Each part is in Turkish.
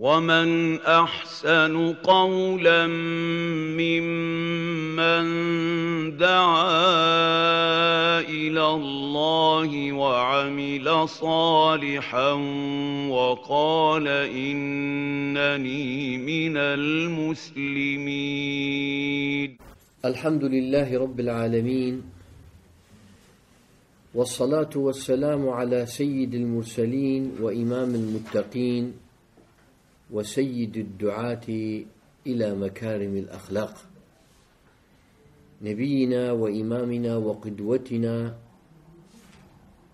ومن احسن قولا ممن دعا إلى الله وعمل صالحا وقال انني من المسلمين الحمد لله رب العالمين والصلاة والسلام على سيد المرسلين وإمام المتقين وسيد الدعاة إلى مكارم الأخلاق. نبينا وإمامنا وقدوتنا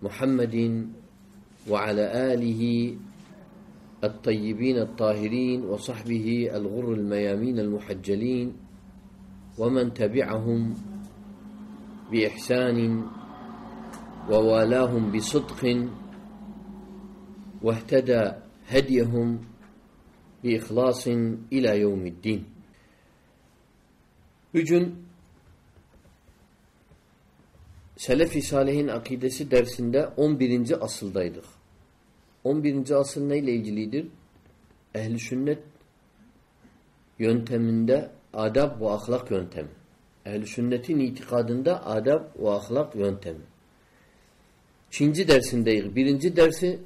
محمد وعلى آله الطيبين الطاهرين وصحبه الغر الميامين المحجلين ومن تبعهم بإحسان ووالاهم بصدق واهتدى هديهم bi ihlasin ila yevmiddin. Bugün Selefi Salih'in akidesi dersinde 11. asıldaydık. 11. asıl neyle ilgilidir? Ehli sünnet yönteminde adab ve ahlak yöntemi. Ehl-i sünnetin itikadında adab ve ahlak yöntemi. İkinci dersindeyiz. Birinci dersi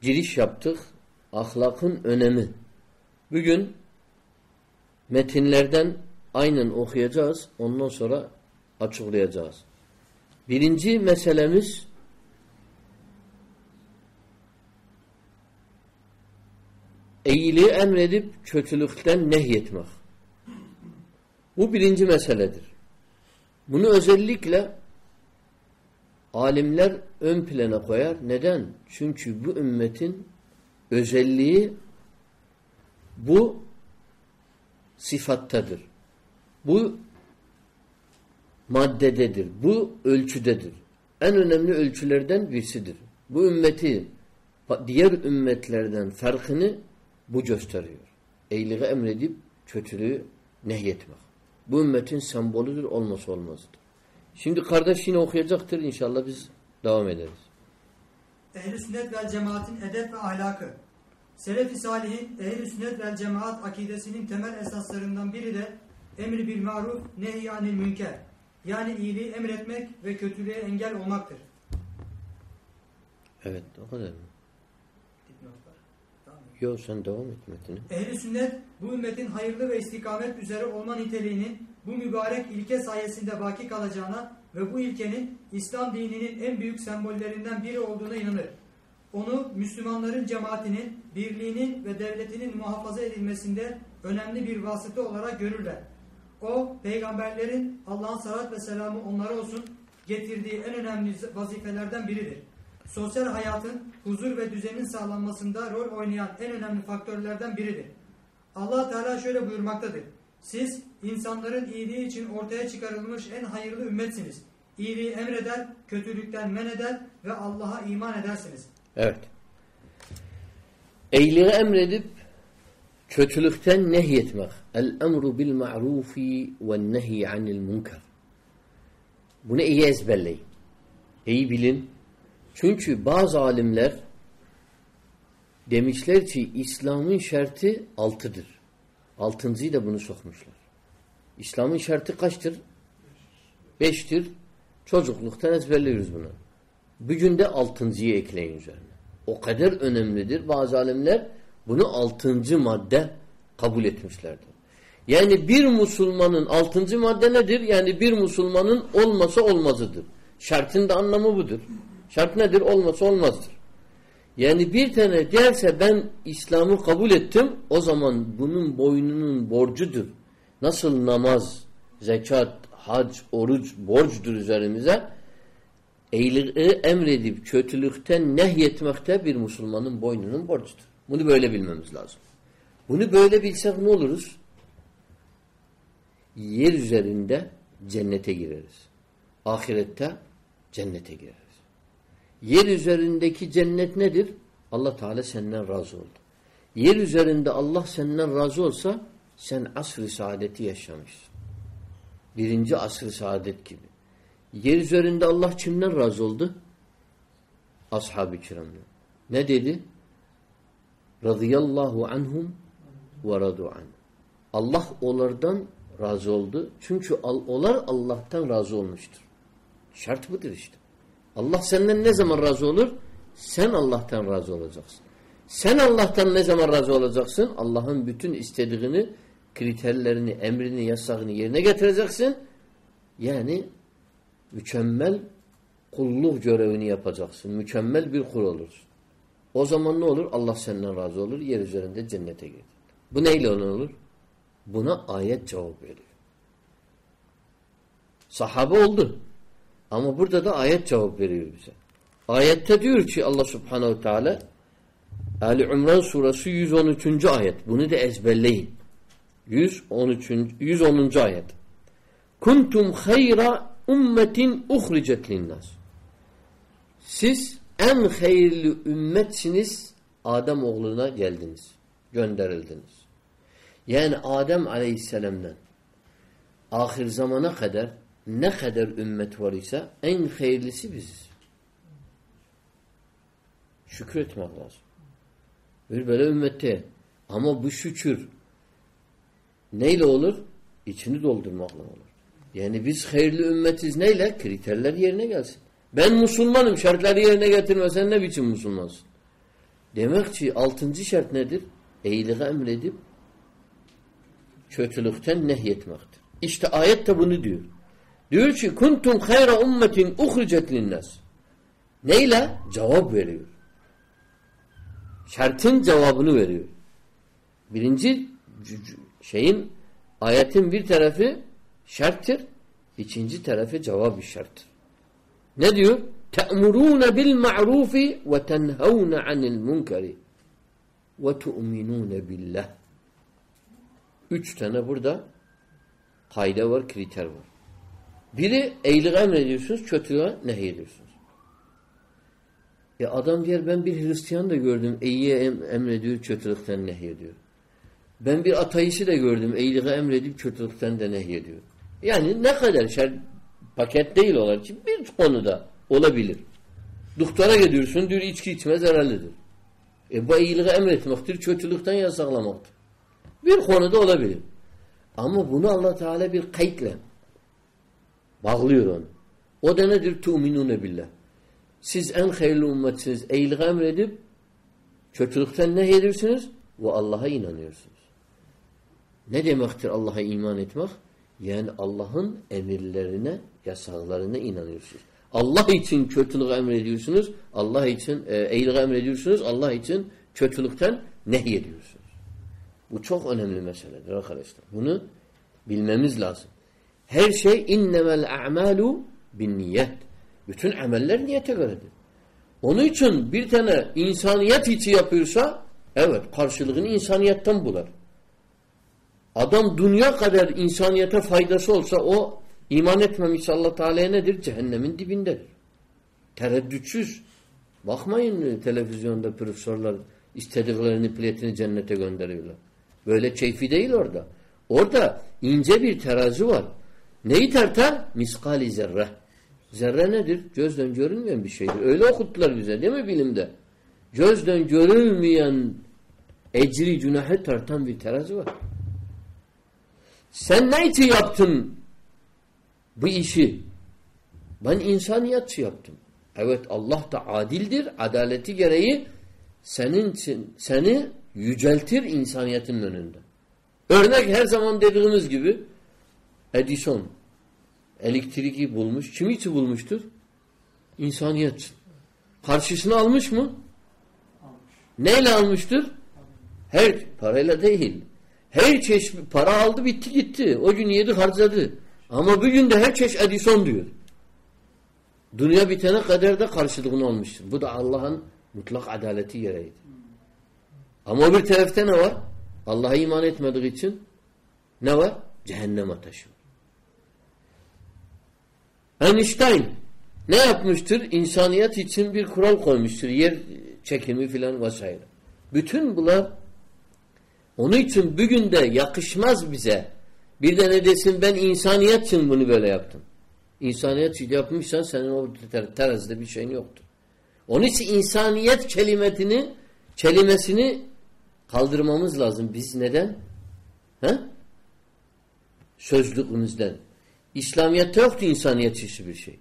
giriş yaptık. Ahlakın önemi. Bugün metinlerden aynen okuyacağız. Ondan sonra açıklayacağız. Birinci meselemiz iyiliği emredip kötülükten nehyetmek. Bu birinci meseledir. Bunu özellikle alimler ön plana koyar. Neden? Çünkü bu ümmetin özelliği bu sıfattadır. Bu maddededir. Bu ölçüdedir. En önemli ölçülerden birisidir. Bu ümmeti diğer ümmetlerden farkını bu gösteriyor. İyiliği emredip kötülüğü nehyetmek. Bu ümmetin sembolüdür, olması olmazdır. Şimdi kardeş yine okuyacaktır. İnşallah biz devam ederiz. Ehl-i sünnet vel cemaatin edep ve ahlakı. Selefi salihin ehl-i sünnet vel cemaat akidesinin temel esaslarından biri de emri bil maruf nehyanil münker. Yani iyiliği emretmek ve kötülüğe engel olmaktır. Evet o kadar mı? Yok sen devam et metine. Ehl-i sünnet bu ümmetin hayırlı ve istikamet üzere olma niteliğinin bu mübarek ilke sayesinde baki kalacağına ve bu ilkenin İslam dininin en büyük sembollerinden biri olduğuna inanır. Onu Müslümanların cemaatinin, birliğinin ve devletinin muhafaza edilmesinde önemli bir vasıta olarak görürler. O, peygamberlerin Allah'ın salat ve selamı onlara olsun getirdiği en önemli vazifelerden biridir. Sosyal hayatın huzur ve düzenin sağlanmasında rol oynayan en önemli faktörlerden biridir. Allah Teala şöyle buyurmaktadır. Siz insanların iyiliği için ortaya çıkarılmış en hayırlı ümmetsiniz. İyiliği emreder, kötülükten men eder ve Allah'a iman edersiniz. Evet. İyiliği emredip kötülükten nehyetmek. El emru bil ma'rufi ve nehy anil münker. Bunu iyi ezberleyin. İyi bilin. Çünkü bazı alimler demişler ki İslam'ın şartı altıdır. Altıncıyı da bunu sokmuşlar. İslam'ın şartı kaçtır? Beştir. Çocukluktan ezberliyoruz bunu. Bugün de altıncıyı ekleyin üzerine. O kadar önemlidir. Bazı alimler bunu altıncı madde kabul etmişlerdir. Yani bir Müslümanın altıncı madde nedir? Yani bir Müslümanın olmasa olmazıdır. Şartın da anlamı budur. Şart nedir? Olmasa olmazdır. Yani bir tane derse ben İslam'ı kabul ettim o zaman bunun boynunun borcudur. Nasıl namaz, zekat, hac, oruç borçtur üzerimize. İyiliği emredip kötülükten nehyetmekte bir Müslümanın boynunun borcudur. Bunu böyle bilmemiz lazım. Bunu böyle bilsek ne oluruz? Yer üzerinde cennete gireriz. Ahirette cennete gireriz. Yer üzerindeki cennet nedir? Allah Teala senden razı oldu. Yer üzerinde Allah senden razı olsa sen asr-ı saadeti yaşamışsın. Birinci asr-ı saadet gibi. Yer üzerinde Allah kimden razı oldu? Ashab-ı kiramdan. Ne dedi? radıyallahu anhum ve radu an. Allah onlardan razı oldu. Çünkü onlar Allah'tan razı olmuştur. Şart budur işte. Allah senden ne zaman razı olur? Sen Allah'tan razı olacaksın. Sen Allah'tan ne zaman razı olacaksın? Allah'ın bütün istediğini, kriterlerini, emrini, yasağını yerine getireceksin. Yani mükemmel kulluk görevini yapacaksın. Mükemmel bir kul olursun. O zaman ne olur? Allah senden razı olur. Yer üzerinde cennete girer. Bu neyle olur? Buna ayet cevap veriyor. Sahabe oldu. Ama burada da ayet cevap veriyor bize. Ayette diyor ki Allah subhanehu teala Ali İmran suresi 113. ayet. Bunu da ezberleyin. 113. 110. ayet. Kuntum hayra ummetin uhricet linnas. Siz en hayırlı ümmetsiniz Adem oğluna geldiniz. Gönderildiniz. Yani Adem aleyhisselamdan ahir zamana kadar ne kadar ümmet var ise en hayırlısı biziz. Şükür etmek lazım. Bir böyle ümmette. Ama bu şükür neyle olur? İçini doldurmakla olur. Yani biz hayırlı ümmetiz neyle? Kriterler yerine gelsin. Ben Müslümanım şartları yerine getirmesen ne biçim Müslümansın? Demek ki altıncı şart nedir? İyiliği emredip kötülükten nehyetmektir. İşte ayet de bunu diyor. Diyor ki kuntum hayra ummetin uhricet linnas. Neyle? Cevap veriyor. Şartın cevabını veriyor. Birinci şeyin ayetin bir tarafı şarttır. ikinci tarafı cevap şarttır. Ne diyor? Te'murûne bil ma'rufi ve tenhevne anil munkari ve tu'minûne billah. Üç tane burada kayda var, kriter var. Biri iyiliği emrediyorsunuz, kötülüğe nehyediyorsunuz. Ya adam diyor ben bir Hristiyan da gördüm, iyiye em emrediyor, kötülükten nehyediyor. Ben bir ateisti de gördüm, iyiliği emredip kötülükten de nehyediyor. Yani ne kadar şer paket değil olan için bir konuda olabilir. Doktora gidiyorsun, diyor içki içme zararlıdır. E bu iyiliği emretmektir, kötülükten yasaklamaktır. Bir konuda olabilir. Ama bunu Allah Teala bir kayıtla bağlıyor onu. O da nedir? Tu'minune billah. Siz en hayırlı ümmetsiniz. İyiliği emredip kötülükten ne ediyorsunuz? Ve Allah'a inanıyorsunuz. Ne demektir Allah'a iman etmek? Yani Allah'ın emirlerine, yasaklarına inanıyorsunuz. Allah için kötülük emrediyorsunuz. Allah için e, iyiliği emrediyorsunuz. Allah için kötülükten nehyediyorsunuz. Bu çok önemli meseledir arkadaşlar. Bunu bilmemiz lazım. Her şey innemel a'malu bin niyet. Bütün ameller niyete göredir. Onun için bir tane insaniyet içi yapıyorsa evet karşılığını insaniyetten bular. Adam dünya kadar insaniyete faydası olsa o iman etmemişse Allah Teala'ya nedir? Cehennemin dibindedir. Tereddütsüz. Bakmayın televizyonda profesörler istediklerini piletini cennete gönderiyorlar. Böyle keyfi değil orada. Orada ince bir terazi var. Neyi tartar? Miskali zerre. Zerre nedir? Gözden görünmeyen bir şeydir. Öyle okuttular bize değil mi bilimde? Gözden görülmeyen ecri günahı tartan bir terazi var. Sen ne için yaptın bu işi? Ben insaniyatçı yaptım. Evet Allah da adildir. Adaleti gereği senin için, seni yüceltir insaniyetin önünde. Örnek her zaman dediğimiz gibi Edison elektriği bulmuş. Kim için bulmuştur? İnsaniyet. Karşısına almış mı? Almış. Neyle almıştır? Her parayla değil. Her çeşit para aldı bitti gitti. O gün yedi harcadı. Ama bugün de her çeşit Edison diyor. Dünya bitene kadar da karşılığını almıştır. Bu da Allah'ın mutlak adaleti gereğidir. Ama bir tarafta ne var? Allah'a iman etmediği için ne var? Cehennem ateşi. Einstein ne yapmıştır? İnsaniyet için bir kural koymuştur. Yer çekimi filan vesaire. Bütün bunlar onun için bugün de yakışmaz bize. Bir de ne desin ben insaniyet için bunu böyle yaptım. İnsaniyet için yapmışsan senin o ter terazide bir şeyin yoktur. Onun için insaniyet kelimetini kelimesini Kaldırmamız lazım. Biz neden? He? Sözlüğümüzden. İslamiyet'te yoktu insaniyet hiçbir şey.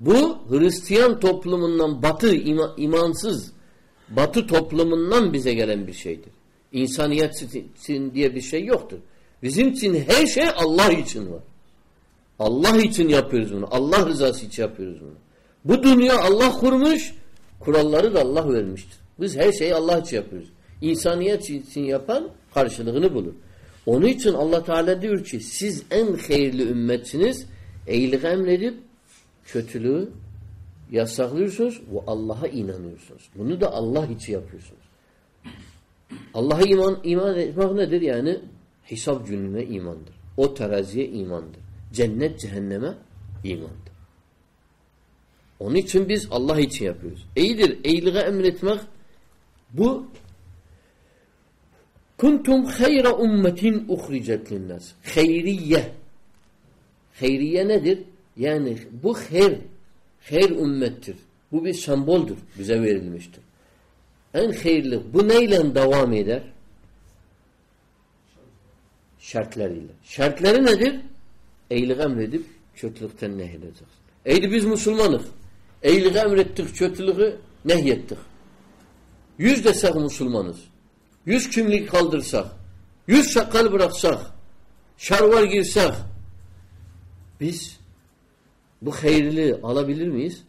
Bu Hristiyan toplumundan batı, ima, imansız batı toplumundan bize gelen bir şeydir. İnsaniyet için diye bir şey yoktur. Bizim için her şey Allah için var. Allah için yapıyoruz bunu. Allah rızası için yapıyoruz bunu. Bu dünya Allah kurmuş, kuralları da Allah vermiştir. Biz her şeyi Allah için yapıyoruz. İnsaniyet için yapan karşılığını bulur. Onun için Allah Teala diyor ki siz en hayırlı ümmetsiniz. İyiliği emredip kötülüğü yasaklıyorsunuz ve Allah'a inanıyorsunuz. Bunu da Allah için yapıyorsunuz. Allah'a iman, iman etmek nedir? Yani hesap gününe imandır. O teraziye imandır. Cennet cehenneme imandır. Onun için biz Allah için yapıyoruz. İyidir. İyiliğe emretmek bu kuntum hayra ummetin uhricet linnas. Hayriye. Hayriye nedir? Yani bu her her ümmettir. Bu bir semboldür. Bize verilmiştir. En hayırlı. Bu neyle devam eder? Şartlarıyla. Şartları nedir? İyilik emredip kötülükten nehyedeceksin. Eydi biz Müslümanız. İyiliği emrettik, kötülüğü nehyettik. Yüz desek Müslümanız. Yüz kimlik kaldırsak, yüz sakal bıraksak, şarvar girsek, biz bu hayırlı alabilir miyiz?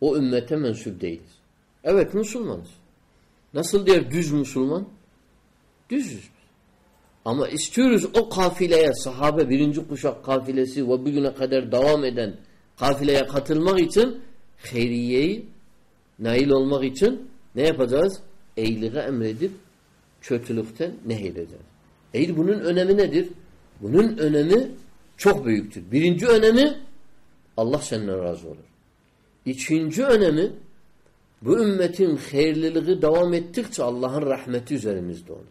O ümmete mensup değiliz. Evet Müslümanız. Nasıl diyor düz Müslüman? Düzüz. Ama istiyoruz o kafileye sahabe birinci kuşak kafilesi ve bugüne kadar devam eden kafileye katılmak için hayriyeyi nail olmak için ne yapacağız? İyiliği emredip kötülükten nehyedeceğiz. Eğil bunun önemi nedir? Bunun önemi çok büyüktür. Birinci önemi Allah senden razı olur. İkinci önemi bu ümmetin hayırlılığı devam ettikçe Allah'ın rahmeti üzerimizde olur.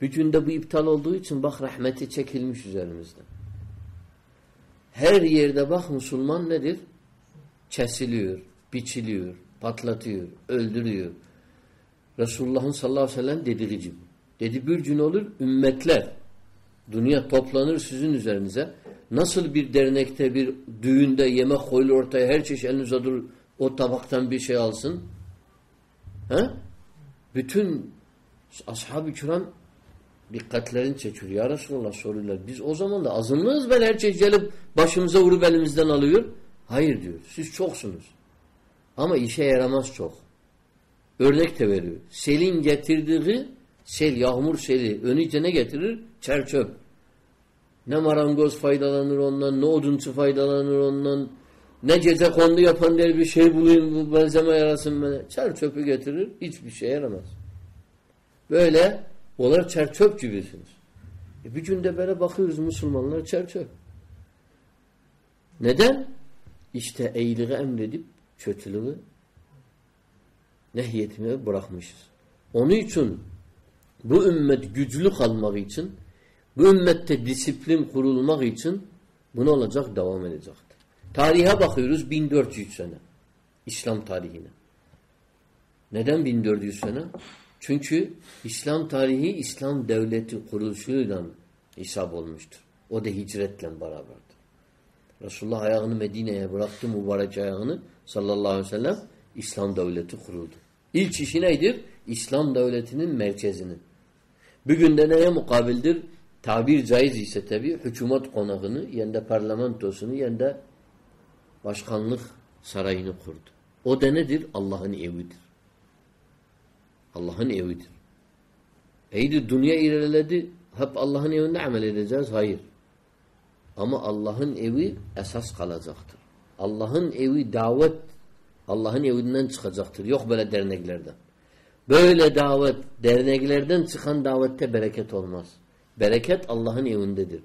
Bütün de bu iptal olduğu için bak rahmeti çekilmiş üzerimizden. Her yerde bak Müslüman nedir? Kesiliyor, biçiliyor, patlatıyor, öldürüyor. Resulullah'ın sallallahu aleyhi ve sellem dediği gibi. Dedi bir gün olur ümmetler dünya toplanır sizin üzerinize. Nasıl bir dernekte bir düğünde yemek koyulur ortaya her çeşit eliniz uzatılır o tabaktan bir şey alsın. He? Bütün ashab-ı kiram dikkatlerini çekiyor. Ya Resulallah soruyorlar. Biz o zaman da azınlığız ben her şey gelip başımıza vurup elimizden alıyor. Hayır diyor. Siz çoksunuz. Ama işe yaramaz çok. Örnek de veriyor. Selin getirdiği sel, yağmur seli önüce ne getirir? Çerçöp. Ne marangoz faydalanır ondan, ne odunçu faydalanır ondan, ne gece kondu yapan der bir şey bulayım bu benzeme yarasın bana. Çerçöpü getirir, hiçbir şey yaramaz. Böyle onlar çerçöp gibisiniz. E bir günde böyle bakıyoruz Müslümanlar çerçöp. Neden? İşte iyiliği emredip kötülüğü nehyetmeye bırakmışız. Onun için bu ümmet güçlü kalmak için bu ümmette disiplin kurulmak için bunu olacak devam edecektir. Tarihe bakıyoruz 1400 sene. İslam tarihine. Neden 1400 sene? Çünkü İslam tarihi İslam devleti kuruluşuyla hesap olmuştur. O da hicretle beraberdir. Resulullah ayağını Medine'ye bıraktı mübarek ayağını sallallahu aleyhi ve sellem İslam devleti kuruldu. İlk işi neydir? İslam devletinin merkezinin. Bugün de neye mukabildir? Tabir caiz ise tabi hükümet konağını, yani de parlamentosunu, yani de başkanlık sarayını kurdu. O da nedir? Allah'ın evidir. Allah'ın evidir. Eydi dünya ilerledi. Hep Allah'ın evinde amel edeceğiz. Hayır. Ama Allah'ın evi esas kalacaktır. Allah'ın evi davet Allah'ın evinden çıkacaktır. Yok böyle derneklerden. Böyle davet, derneklerden çıkan davette bereket olmaz. Bereket Allah'ın evindedir.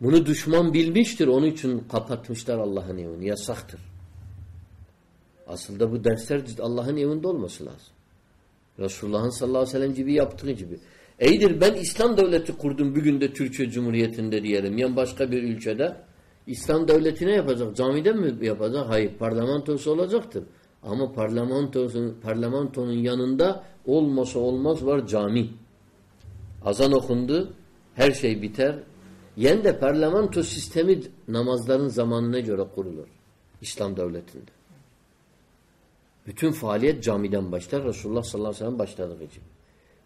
Bunu düşman bilmiştir. Onun için kapatmışlar Allah'ın evini. Yasaktır. Aslında bu dersler Allah'ın evinde olması lazım. Resulullah'ın sallallahu aleyhi ve sellem gibi yaptığı gibi. Eydir ben İslam devleti kurdum bugün de Türkiye Cumhuriyeti'nde diyelim. Yani başka bir ülkede İslam devleti ne yapacak? Camide mi yapacak? Hayır. Parlamentosu olacaktır. Ama parlamentonun, parlamentonun yanında olmasa olmaz var cami. Azan okundu, her şey biter. Yen de parlamento sistemi namazların zamanına göre kurulur. İslam devletinde. Bütün faaliyet camiden başlar. Resulullah sallallahu aleyhi ve sellem başladığı.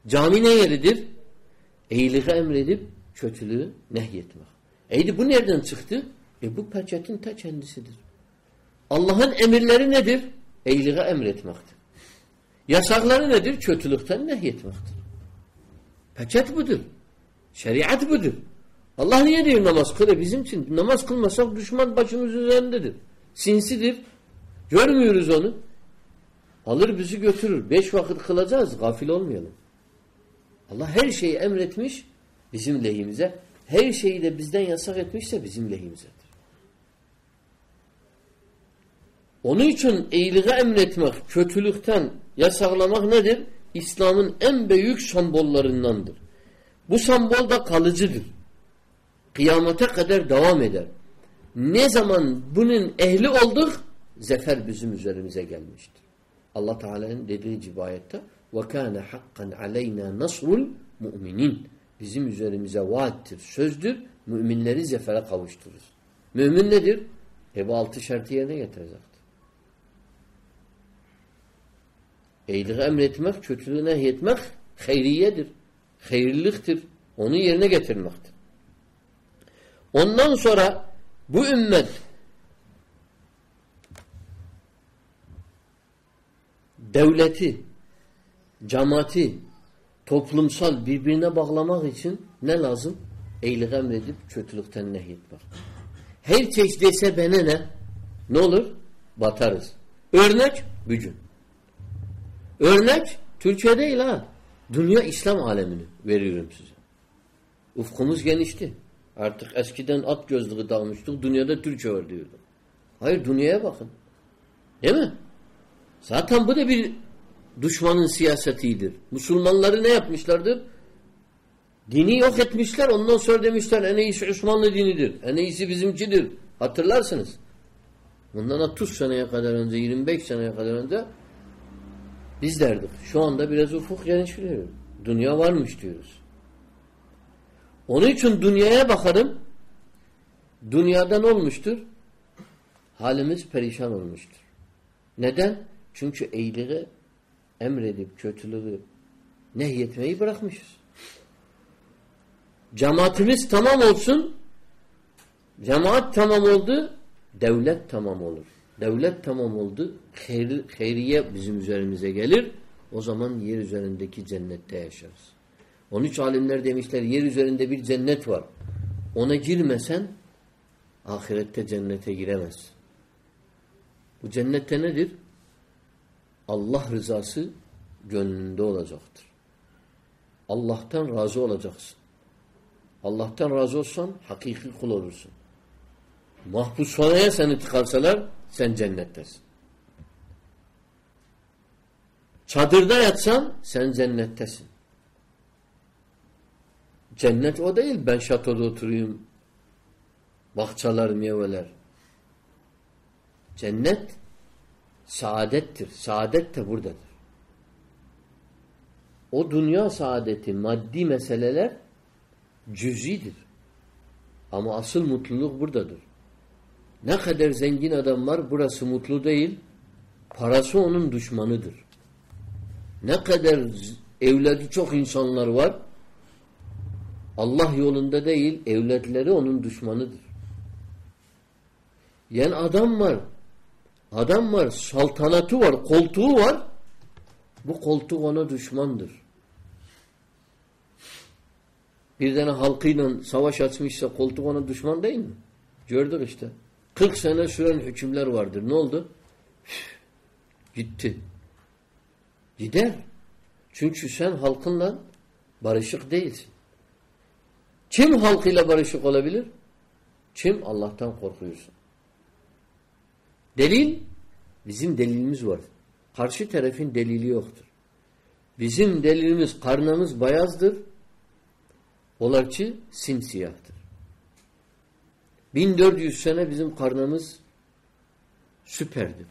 Cami ne yeridir? İyiliği emredip kötülüğü nehyetmek. Eydi bu nereden çıktı? E bu peçetin ta kendisidir. Allah'ın emirleri nedir? İyiliği emretmektir. Yasakları nedir? Kötülükten nehyetmektir. Peçet budur. Şeriat budur. Allah niye diyor namaz kıl? Bizim için namaz kılmasak düşman başımız üzerindedir. Sinsidir. Görmüyoruz onu. Alır bizi götürür. Beş vakit kılacağız. Gafil olmayalım. Allah her şeyi emretmiş bizim lehimize. Her şeyi de bizden yasak etmişse bizim lehimizedir. Onun için iyiliği emretmek, kötülükten yasaklamak nedir? İslam'ın en büyük sembollarındandır. Bu sembol da kalıcıdır. Kıyamete kadar devam eder. Ne zaman bunun ehli olduk, zefer bizim üzerimize gelmiştir. Allah Teala'nın dediği gibi ayette وَكَانَ حَقًّا عَلَيْنَا نَصْرُ الْمُؤْمِنِينَ Bizim üzerimize vaattir, sözdür. Müminleri zefere kavuştururuz. Mümin nedir? E bu altı şartı yerine getirecektir. İyiliği emretmek, kötülüğü nehyetmek hayriyedir. Hayırlıktır. Onu yerine getirmektir. Ondan sonra bu ümmet devleti, cemaati, toplumsal birbirine bağlamak için ne lazım? İyiliği emredip kötülükten nehyetmek. Her çeşit dese bana ne? Ne olur? Batarız. Örnek gücün. Örnek Türkiye değil ha. Dünya İslam alemini veriyorum size. Ufkumuz genişti. Artık eskiden at gözlüğü dalmıştık. Dünyada Türkçe var. Hayır dünyaya bakın. Değil mi? Zaten bu da bir düşmanın siyasetidir. Müslümanları ne yapmışlardır? Dini yok etmişler. Ondan sonra demişler en iyisi Osmanlı dinidir. En iyisi bizimkidir. Hatırlarsınız. Bundan 30 seneye kadar önce, 25 seneye kadar önce biz derdik. Şu anda biraz ufuk genişliyor. Dünya varmış diyoruz. Onun için dünyaya bakarım. Dünyada ne olmuştur? Halimiz perişan olmuştur. Neden? Çünkü iyiliği emredip kötülüğü nehyetmeyi bırakmışız. Cemaatimiz tamam olsun. Cemaat tamam oldu. Devlet tamam olur. Devlet tamam oldu. Hayr, hayriye bizim üzerimize gelir. O zaman yer üzerindeki cennette yaşarız. Onun için alimler demişler yer üzerinde bir cennet var. Ona girmesen ahirette cennete giremez. Bu cennette nedir? Allah rızası gönlünde olacaktır. Allah'tan razı olacaksın. Allah'tan razı olsan hakiki kul olursun. Mahpushaneye seni tıkarsalar sen cennettesin. Çadırda yatsan sen cennettesin. Cennet o değil. Ben şatoda oturayım. Bahçeler, meyveler. Cennet saadettir. Saadet de buradadır. O dünya saadeti, maddi meseleler cüzidir. Ama asıl mutluluk buradadır. Ne kadar zengin adam var burası mutlu değil. Parası onun düşmanıdır. Ne kadar evladı çok insanlar var. Allah yolunda değil, evlatları onun düşmanıdır. Yani adam var. Adam var, saltanatı var, koltuğu var. Bu koltuk ona düşmandır. Bir tane halkıyla savaş açmışsa koltuk ona düşman değil mi? Gördük işte. 40 sene süren hükümler vardır. Ne oldu? Gitti. Gider. Çünkü sen halkınla barışık değilsin. Kim halkıyla barışık olabilir? Kim Allah'tan korkuyorsun. Delil? Bizim delilimiz var. Karşı tarafın delili yoktur. Bizim delilimiz karnımız beyazdır. Olar ki simsiyahtır. 1400 sene bizim karnımız süperdir.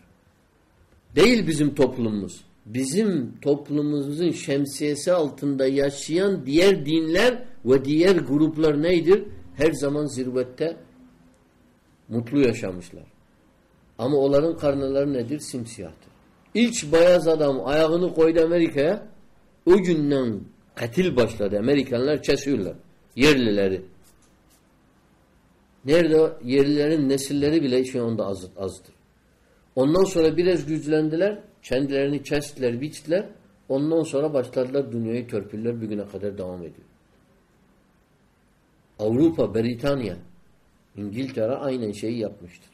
Değil bizim toplumumuz. Bizim toplumumuzun şemsiyesi altında yaşayan diğer dinler ve diğer gruplar neydir? Her zaman zirvette mutlu yaşamışlar. Ama onların karnları nedir? Simsiyahtır. İlk beyaz adam ayağını koydu Amerika'ya o günden katil başladı. Amerikanlar kesiyorlar. Yerlileri. Nerede? Yerlilerin nesilleri bile şu anda az, azdır. Ondan sonra biraz güçlendiler. Kendilerini kestiler, biçtiler. Ondan sonra başladılar dünyayı törpüller bugüne kadar devam ediyor. Avrupa, Britanya, İngiltere aynen şeyi yapmıştır.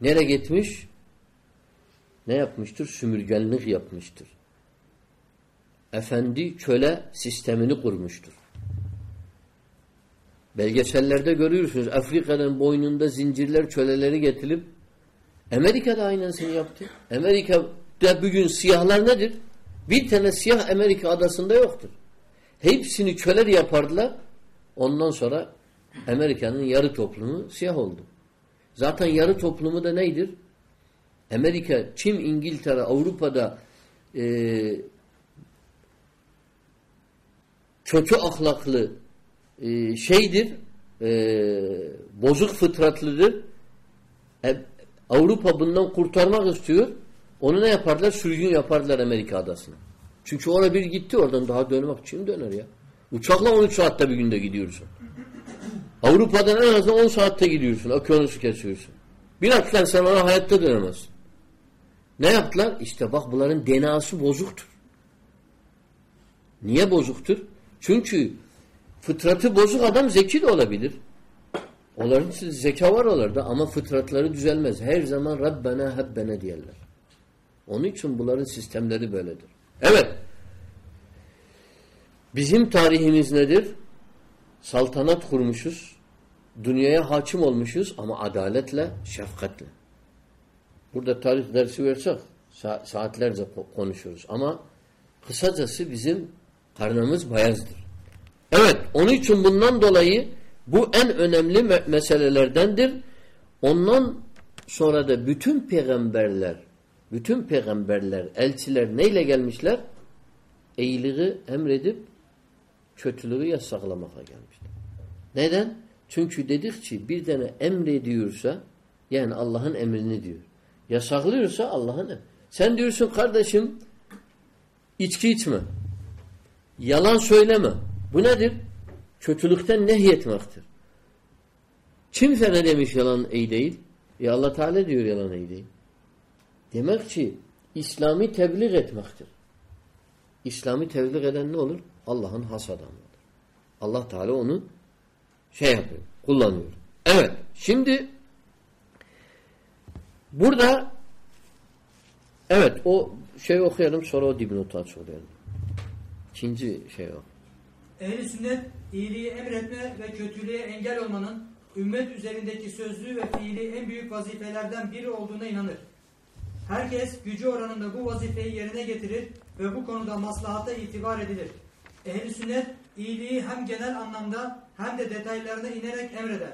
Nereye gitmiş? Ne yapmıştır? Sümürgenlik yapmıştır. Efendi köle sistemini kurmuştur. Belgesellerde görüyorsunuz. Afrika'dan boynunda zincirler köleleri getirip Amerika'da aynısını yaptı. Amerika'da bugün siyahlar nedir? Bir tane siyah Amerika adasında yoktur. Hepsini köler yapardılar. Ondan sonra Amerika'nın yarı toplumu siyah oldu. Zaten yarı toplumu da neydir? Amerika, Çin, İngiltere, Avrupa'da e, kötü ahlaklı e, şeydir, e, bozuk fıtratlıdır. E, Avrupa bundan kurtarmak istiyor. Onu ne yaparlar? Sürgün yaparlar Amerika adasına. Çünkü oraya bir gitti oradan daha dönmek için döner ya. Uçakla 13 saatte bir günde gidiyorsun. Avrupa'dan en azından 10 saatte gidiyorsun. Okyanusu kesiyorsun. Bir atlan sen ona hayatta dönemezsin. Ne yaptılar? İşte bak bunların DNA'sı bozuktur. Niye bozuktur? Çünkü fıtratı bozuk adam zeki de olabilir. Onların zeka var onlarda ama fıtratları düzelmez. Her zaman Rabbena Hebbene diyorlar. Onun için bunların sistemleri böyledir. Evet. Bizim tarihimiz nedir? Saltanat kurmuşuz. Dünyaya hakim olmuşuz ama adaletle, şefkatle. Burada tarih dersi versek sa saatlerce konuşuruz. Ama kısacası bizim karnımız bayazdır. Evet, onun için bundan dolayı bu en önemli me meselelerdendir. Ondan sonra da bütün peygamberler, bütün peygamberler, elçiler neyle gelmişler? İyiliği emredip kötülüğü yasaklamaya gelmişler. Neden? Çünkü dedik ki bir tane emrediyorsa yani Allah'ın emrini diyor. Yasaklıyorsa Allah'ın. Sen diyorsun kardeşim içki içme. Yalan söyleme. Bu nedir? Kötülükten nehyetmektir. Kim sana demiş yalan iyi değil? Ya Allah Teala diyor yalan iyi değil. Demek ki İslami tebliğ etmektir. İslami tebliğ eden ne olur? Allah'ın has adamıdır. Allah Teala onu şey yapıyor, kullanıyor. Evet, şimdi burada evet o şey okuyalım sonra o dipnotu açıklayalım. İkinci şey o. Ehli sünnet iyiliği emretme ve kötülüğe engel olmanın ümmet üzerindeki sözlü ve fiili en büyük vazifelerden biri olduğuna inanır. Herkes gücü oranında bu vazifeyi yerine getirir ve bu konuda maslahata itibar edilir. Ehli sünnet iyiliği hem genel anlamda hem de detaylarına inerek emreder.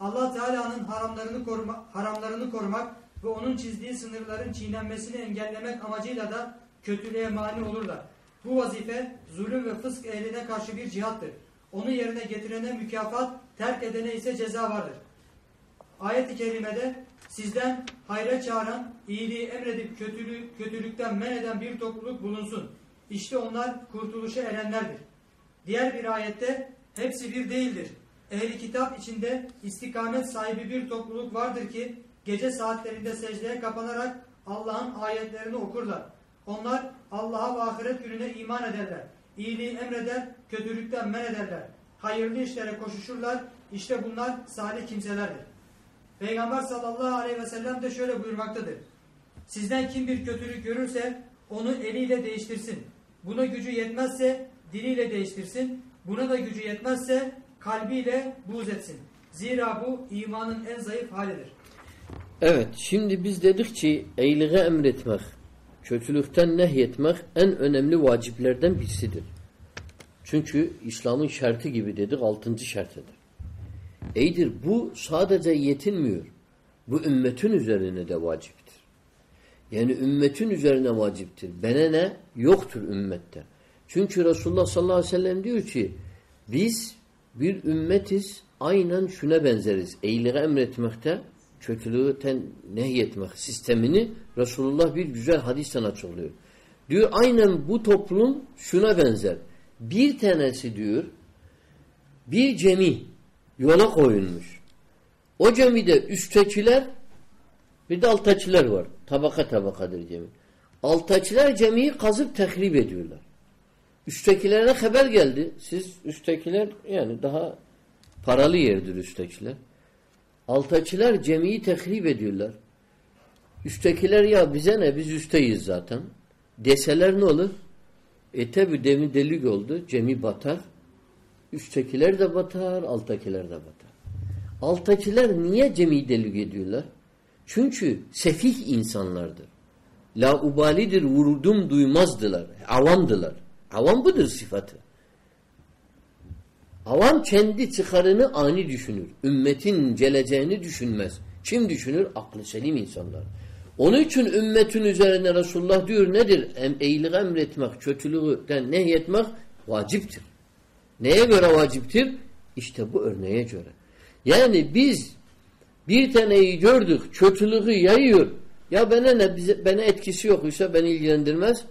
Allah Teala'nın haramlarını, koruma, haramlarını korumak ve onun çizdiği sınırların çiğnenmesini engellemek amacıyla da kötülüğe mani olurlar. Bu vazife zulüm ve fısk ehline karşı bir cihattır. Onu yerine getirene mükafat, terk edene ise ceza vardır. Ayet-i kerimede sizden hayra çağıran, iyiliği emredip kötülük, kötülükten men eden bir topluluk bulunsun. İşte onlar kurtuluşa erenlerdir. Diğer bir ayette hepsi bir değildir. Ehli kitap içinde istikamet sahibi bir topluluk vardır ki gece saatlerinde secdeye kapanarak Allah'ın ayetlerini okurlar. Onlar Allah'a ve ahiret gününe iman ederler. İyiliği emreder, kötülükten men ederler. Hayırlı işlere koşuşurlar. İşte bunlar salih kimselerdir. Peygamber sallallahu aleyhi ve sellem de şöyle buyurmaktadır. Sizden kim bir kötülük görürse onu eliyle değiştirsin. Buna gücü yetmezse diliyle değiştirsin. Buna da gücü yetmezse kalbiyle buğz etsin. Zira bu imanın en zayıf halidir. Evet, şimdi biz dedik ki iyiliğe emretmek, kötülükten nehyetmek en önemli vaciplerden birisidir. Çünkü İslam'ın şartı gibi dedik, altıncı şartıdır. İyidir, bu sadece yetinmiyor. Bu ümmetin üzerine de vaciptir. Yani ümmetin üzerine vaciptir. Bana ne? Yoktur ümmette. Çünkü Resulullah sallallahu aleyhi ve sellem diyor ki biz bir ümmetiz aynen şuna benzeriz. İyiliği emretmekte kötülüğü ten nehyetmek sistemini Resulullah bir güzel hadisten açıklıyor. Diyor aynen bu toplum şuna benzer. Bir tanesi diyor bir cemi yola koyulmuş. O cemide üsttekiler bir de alttakiler var. Tabaka tabakadır cemi. Alttakiler cemiyi kazıp tehrip ediyorlar. Üsttekilere haber geldi. Siz üsttekiler yani daha paralı yerdir üsttekiler. Alttakiler cemiyi tehrip ediyorlar. Üsttekiler ya bize ne biz üstteyiz zaten. Deseler ne olur? E tabi demi delik oldu. Cemi batar. Üsttekiler de batar, alttakiler de batar. Alttakiler niye cemi delik ediyorlar? Çünkü sefih insanlardır. La ubalidir, vurdum duymazdılar. Avamdılar. Avam budur sıfatı. Avam kendi çıkarını ani düşünür. Ümmetin geleceğini düşünmez. Kim düşünür? Aklı selim insanlar. Onun için ümmetin üzerine Resulullah diyor nedir? Em, iyiliği emretmek, kötülüğüden nehyetmek vaciptir. Neye göre vaciptir? İşte bu örneğe göre. Yani biz bir taneyi gördük, kötülüğü yayıyor. Ya bana ne, bize, bana etkisi yoksa beni ilgilendirmez.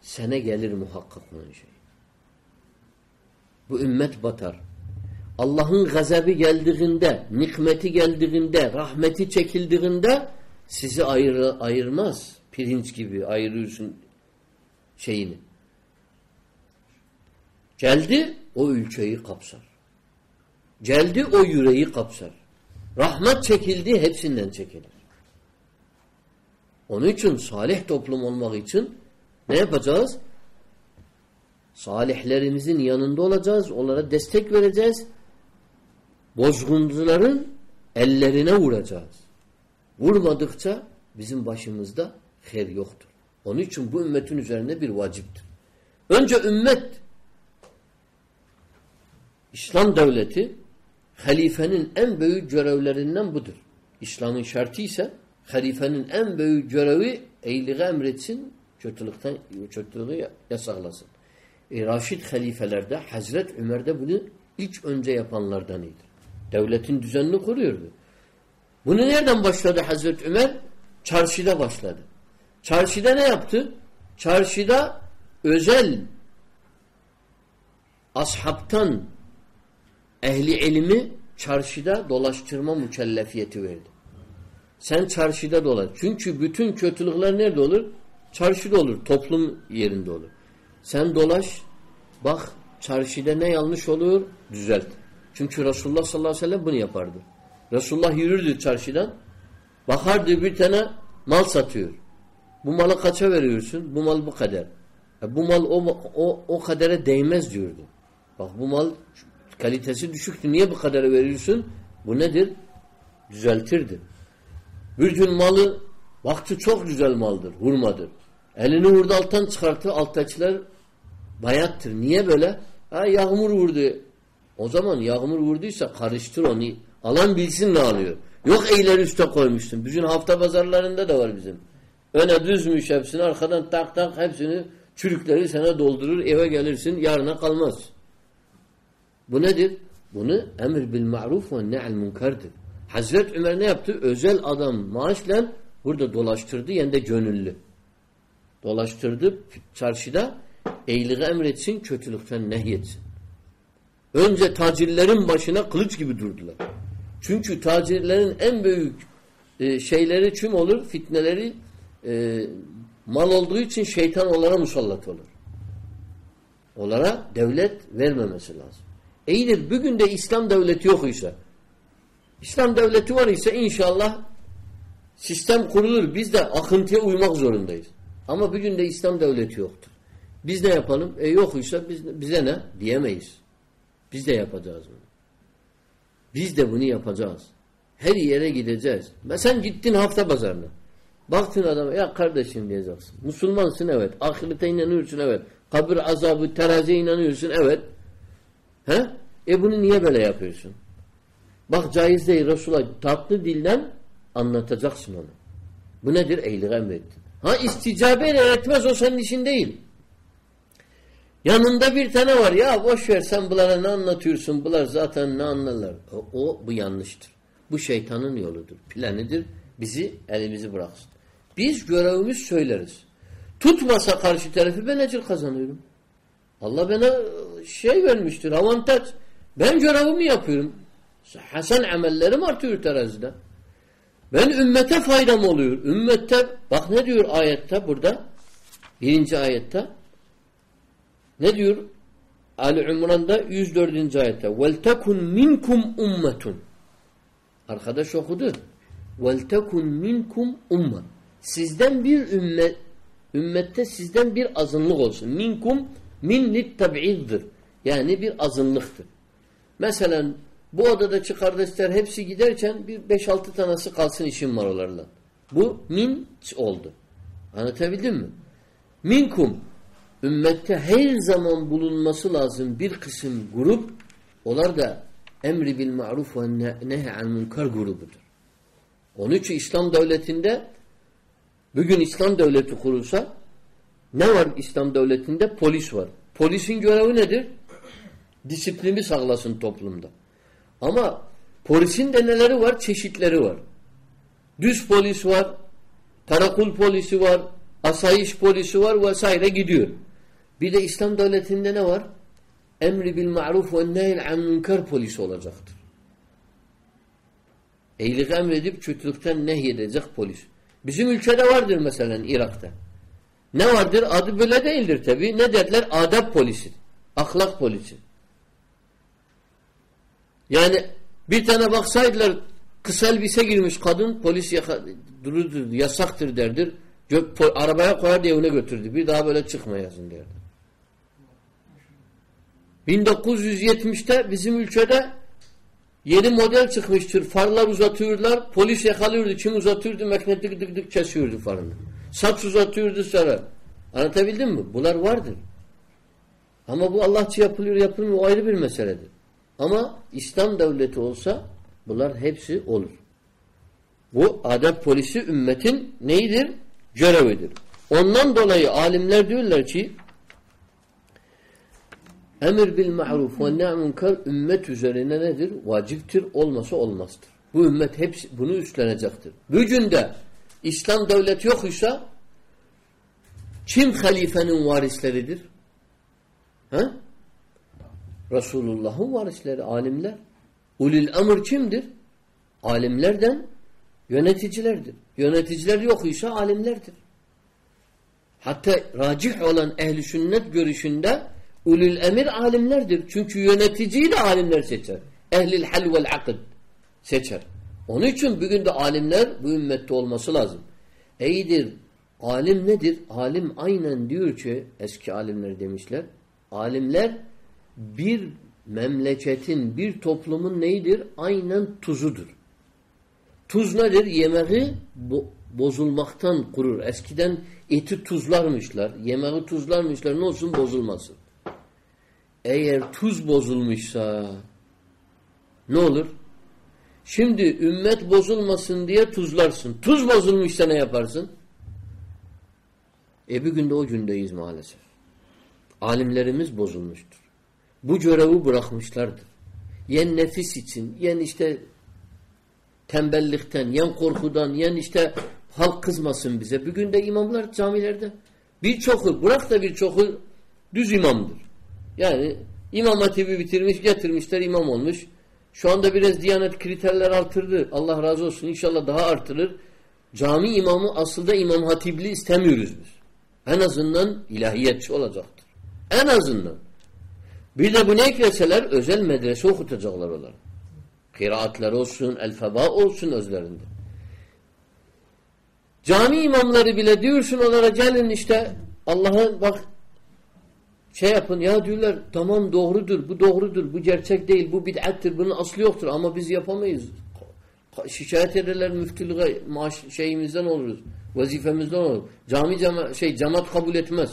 Sene gelir muhakkak bunun şey. Bu ümmet batar. Allah'ın gazabı geldiğinde, nikmeti geldiğinde, rahmeti çekildiğinde sizi ayır, ayırmaz. Pirinç gibi ayırıyorsun şeyini. Geldi o ülkeyi kapsar. Geldi o yüreği kapsar. Rahmet çekildi hepsinden çekilir. Onun için salih toplum olmak için ne yapacağız? Salihlerimizin yanında olacağız. Onlara destek vereceğiz. Bozguncuların ellerine vuracağız. Vurmadıkça bizim başımızda her yoktur. Onun için bu ümmetin üzerine bir vaciptir. Önce ümmet İslam devleti halifenin en büyük görevlerinden budur. İslam'ın şartı ise halifenin en büyük görevi iyiliği emretsin, kötülükten kötülüğü yasaklasın. E, Raşid halifelerde Hazret Ömer'de bunu ilk önce yapanlardan iyidir. Devletin düzenini kuruyordu. Bunu nereden başladı Hazret Ömer? Çarşıda başladı. Çarşıda ne yaptı? Çarşıda özel ashabtan ehli ilmi çarşıda dolaştırma mükellefiyeti verdi. Sen çarşıda dolaş. Çünkü bütün kötülükler nerede olur? Çarşıda olur. Toplum yerinde olur. Sen dolaş. Bak çarşıda ne yanlış olur? Düzelt. Çünkü Resulullah sallallahu aleyhi ve sellem bunu yapardı. Resulullah yürürdü çarşıdan. Bakardı bir tane mal satıyor. Bu malı kaça veriyorsun? Bu mal bu kadar. E bu mal o, o, o kadere değmez diyordu. Bak bu mal kalitesi düşüktü. Niye bu kadar veriyorsun? Bu nedir? Düzeltirdi. Bir gün malı baktı çok güzel maldır. Hurmadır. Elini vurdu alttan çıkarttı. Alttakiler bayattır. Niye böyle? Ha yağmur vurdu. O zaman yağmur vurduysa karıştır onu. Alan bilsin ne alıyor. Yok eyleri üste koymuşsun. Bütün hafta pazarlarında da var bizim. Öne düzmüş hepsini arkadan tak tak hepsini çürükleri sana doldurur eve gelirsin yarına kalmaz. Bu nedir? Bunu emir bil ma'ruf ve ne'al munkardır. Hazret Ömer ne yaptı? Özel adam maaşla burada dolaştırdı yani de gönüllü. Dolaştırdı çarşıda iyiliği emretsin, kötülükten nehyetsin. Önce tacirlerin başına kılıç gibi durdular. Çünkü tacirlerin en büyük e, şeyleri kim olur? Fitneleri e, mal olduğu için şeytan onlara musallat olur. Onlara devlet vermemesi lazım. İyidir bugün de İslam devleti yok ise İslam devleti var ise inşallah sistem kurulur. Biz de akıntıya uymak zorundayız. Ama bugün de İslam devleti yoktur. Biz ne yapalım? E yok ise biz, bize ne? Diyemeyiz. Biz de yapacağız bunu. Biz de bunu yapacağız. Her yere gideceğiz. Mesela gittin hafta pazarına. Baktın adama ya kardeşim diyeceksin. Müslümansın evet. Ahirete inanıyorsun evet. Kabir azabı, teraziye inanıyorsun evet. He? E bunu niye böyle yapıyorsun? Bak caiz değil Resulullah tatlı dilden anlatacaksın onu. Bu nedir? Eylik emrettin. Ha isticabe etmez o senin işin değil. Yanında bir tane var ya boş ver sen bunlara ne anlatıyorsun bunlar zaten ne anlarlar. O, o bu yanlıştır. Bu şeytanın yoludur. Planıdır. Bizi elimizi bıraksın. Biz görevimiz söyleriz. Tutmasa karşı tarafı ben ecir kazanıyorum. Allah bana şey vermiştir, avantaj. Ben görevimi yapıyorum. Hasan amellerim artıyor terazide. Ben ümmete faydam oluyor. Ümmette bak ne diyor ayette burada? Birinci ayette. Ne diyor? Ali İmran'da 104. ayette. وَلْتَكُنْ مِنْكُمْ اُمَّةٌ Arkadaş okudu. وَلْتَكُنْ مِنْكُمْ اُمَّةٌ Sizden bir ümmet ümmette sizden bir azınlık olsun. Minkum min littab'iddir. Yani bir azınlıktır. Mesela bu odadaki kardeşler hepsi giderken bir 5-6 tanesi kalsın işim var onlarla. Bu min oldu. Anlatabildim mi? Minkum ümmette her zaman bulunması lazım bir kısım grup onlar da emri bil ma'ruf ve nehy an munkar grubudur. Onun için İslam devletinde bugün İslam devleti kurulsa ne var İslam devletinde? Polis var. Polisin görevi nedir? Disiplini sağlasın toplumda. Ama polisin de neleri var? Çeşitleri var. Düz polis var, karakul polisi var, asayiş polisi var vesaire gidiyor. Bir de İslam devletinde ne var? Emri bil ma'ruf ve nehil an munkar polisi olacaktır. İyilik emredip kötülükten nehyedecek polis. Bizim ülkede vardır mesela Irak'ta. Ne vardır? Adı böyle değildir tabi. Ne derler? Adab polisi. Ahlak polisi. Yani bir tane baksaydılar kısa elbise girmiş kadın polis dururdu, yasaktır derdir. Arabaya koyar diye evine götürdü. Bir daha böyle çıkmayasın derdi. 1970'te bizim ülkede yeni model çıkmıştır. Farlar uzatıyorlar. Polis yakalıyordu. Kim uzatıyordu? Makine dık dık dık kesiyordu farını. Saç uzatıyordu sonra. Anlatabildim mi? Bunlar vardır. Ama bu Allahçı yapılıyor yapılmıyor ayrı bir meseledir. Ama İslam devleti olsa bunlar hepsi olur. Bu adab polisi ümmetin neyidir? Görevidir. Ondan dolayı alimler diyorlar ki emir bil ma'ruf ve nehy munkar ümmet üzerine nedir? Vaciptir, olmasa olmazdır. Bu ümmet hepsi bunu üstlenecektir. Bugün de İslam devleti yok ise kim halifenin varisleridir? Ha? Resulullah'ın varisleri, alimler. Ulil emr kimdir? Alimlerden yöneticilerdir. Yöneticiler yok ise alimlerdir. Hatta racih olan ehli sünnet görüşünde ulul emir alimlerdir. Çünkü yöneticiyi de alimler seçer. Ehlil hal vel akd seçer. Onun için bugün de alimler bu ümmette olması lazım. İyidir. Alim nedir? Alim aynen diyor ki eski alimler demişler. Alimler bir memleketin, bir toplumun neyidir? Aynen tuzudur. Tuz nedir? Yemeği bo bozulmaktan kurur. Eskiden eti tuzlarmışlar. Yemeği tuzlarmışlar. Ne olsun? Bozulmasın. Eğer tuz bozulmuşsa ne olur? Şimdi ümmet bozulmasın diye tuzlarsın. Tuz bozulmuşsa ne yaparsın? E bir günde o gündeyiz maalesef. Alimlerimiz bozulmuştur. Bu görevi bırakmışlardır. Yen nefis için, yen işte tembellikten, yen korkudan, yen işte halk kızmasın bize. Bir günde imamlar camilerde. Birçoku, bırak da birçoku düz imamdır. Yani imam hatibi bitirmiş, getirmişler imam olmuş. Şu anda biraz diyanet kriterler artırdı. Allah razı olsun. İnşallah daha artırır. Cami imamı aslında imam hatibli istemiyoruz biz. En azından ilahiyetçi olacaktır. En azından. Bir de bu ne ekleseler özel medrese okutacaklar onlara. Kıraatler olsun, elfeba olsun özlerinde. Cami imamları bile diyorsun onlara gelin işte Allah'ın bak şey yapın ya diyorlar tamam doğrudur bu doğrudur bu gerçek değil bu bid'attir bunun aslı yoktur ama biz yapamayız. Şikayet ederler müftülüğe maaş şeyimizden oluruz. Vazifemizden olur. Cami cema şey cemaat kabul etmez.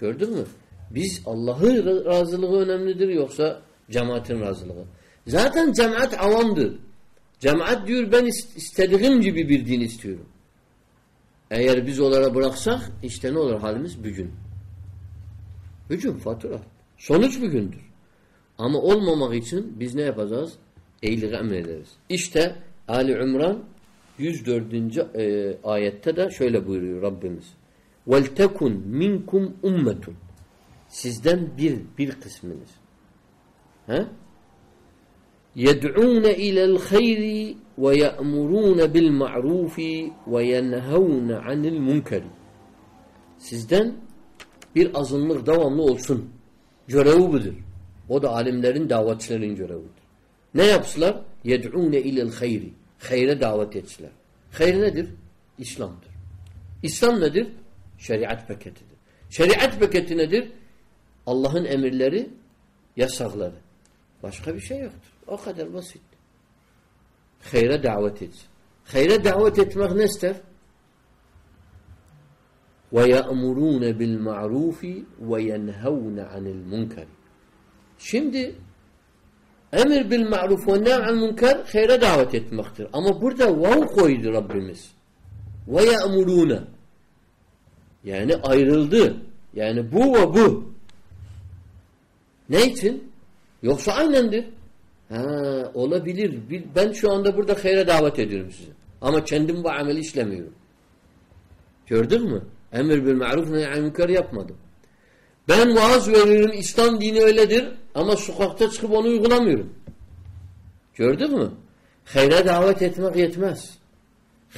Gördün mü? Biz Allah'ın razılığı önemlidir yoksa cemaatin razılığı. Zaten cemaat avamdır. Cemaat diyor ben ist- istediğim gibi bir din istiyorum. Eğer biz onlara bıraksak işte ne olur halimiz bugün. Hücum fatura. Sonuç bugündür. Ama olmamak için biz ne yapacağız? İyiliği emrederiz. İşte Ali İmran 104. E, ayette de şöyle buyuruyor Rabbimiz. وَلْتَكُنْ minkum ummetun. Sizden bir, bir kısmınız. He? يَدْعُونَ إِلَى الْخَيْرِ وَيَأْمُرُونَ بِالْمَعْرُوفِ وَيَنْهَوْنَ عَنِ الْمُنْكَرِ Sizden bir azınlık devamlı olsun. Görevi budur. O da alimlerin, davetçilerin görevidir. Ne yapsılar? Yed'ûne ilel hayri. Hayre davet etsiler. Hayır nedir? İslam'dır. İslam nedir? Şeriat paketidir. Şeriat paketi nedir? Allah'ın emirleri, yasakları. Başka bir şey yoktur. O kadar basit. Hayra davet etsin. Hayra davet etmek ne ister? وَيَأْمُرُونَ بِالْمَعْرُوفِ وَيَنْهَوْنَ عَنِ الْمُنْكَرِ Şimdi emir bil ma'ruf ve nehy anil münker hayra davet etmektir. Ama burada vav koydu Rabbimiz. Ve ya'muruna. Yani ayrıldı. Yani bu ve bu. Ne için? Yoksa aynendir. Ha, olabilir. Bir- Ben şu anda burada hayra davet ediyorum size. Ama kendim bu ameli işlemiyorum. Gördün mü? Emir bil ma'ruf nehy münker yapmadım. Ben vaaz veririm, İslam dini öyledir ama sokakta çıkıp onu uygulamıyorum. Gördün mü? Hayra davet etmek yetmez.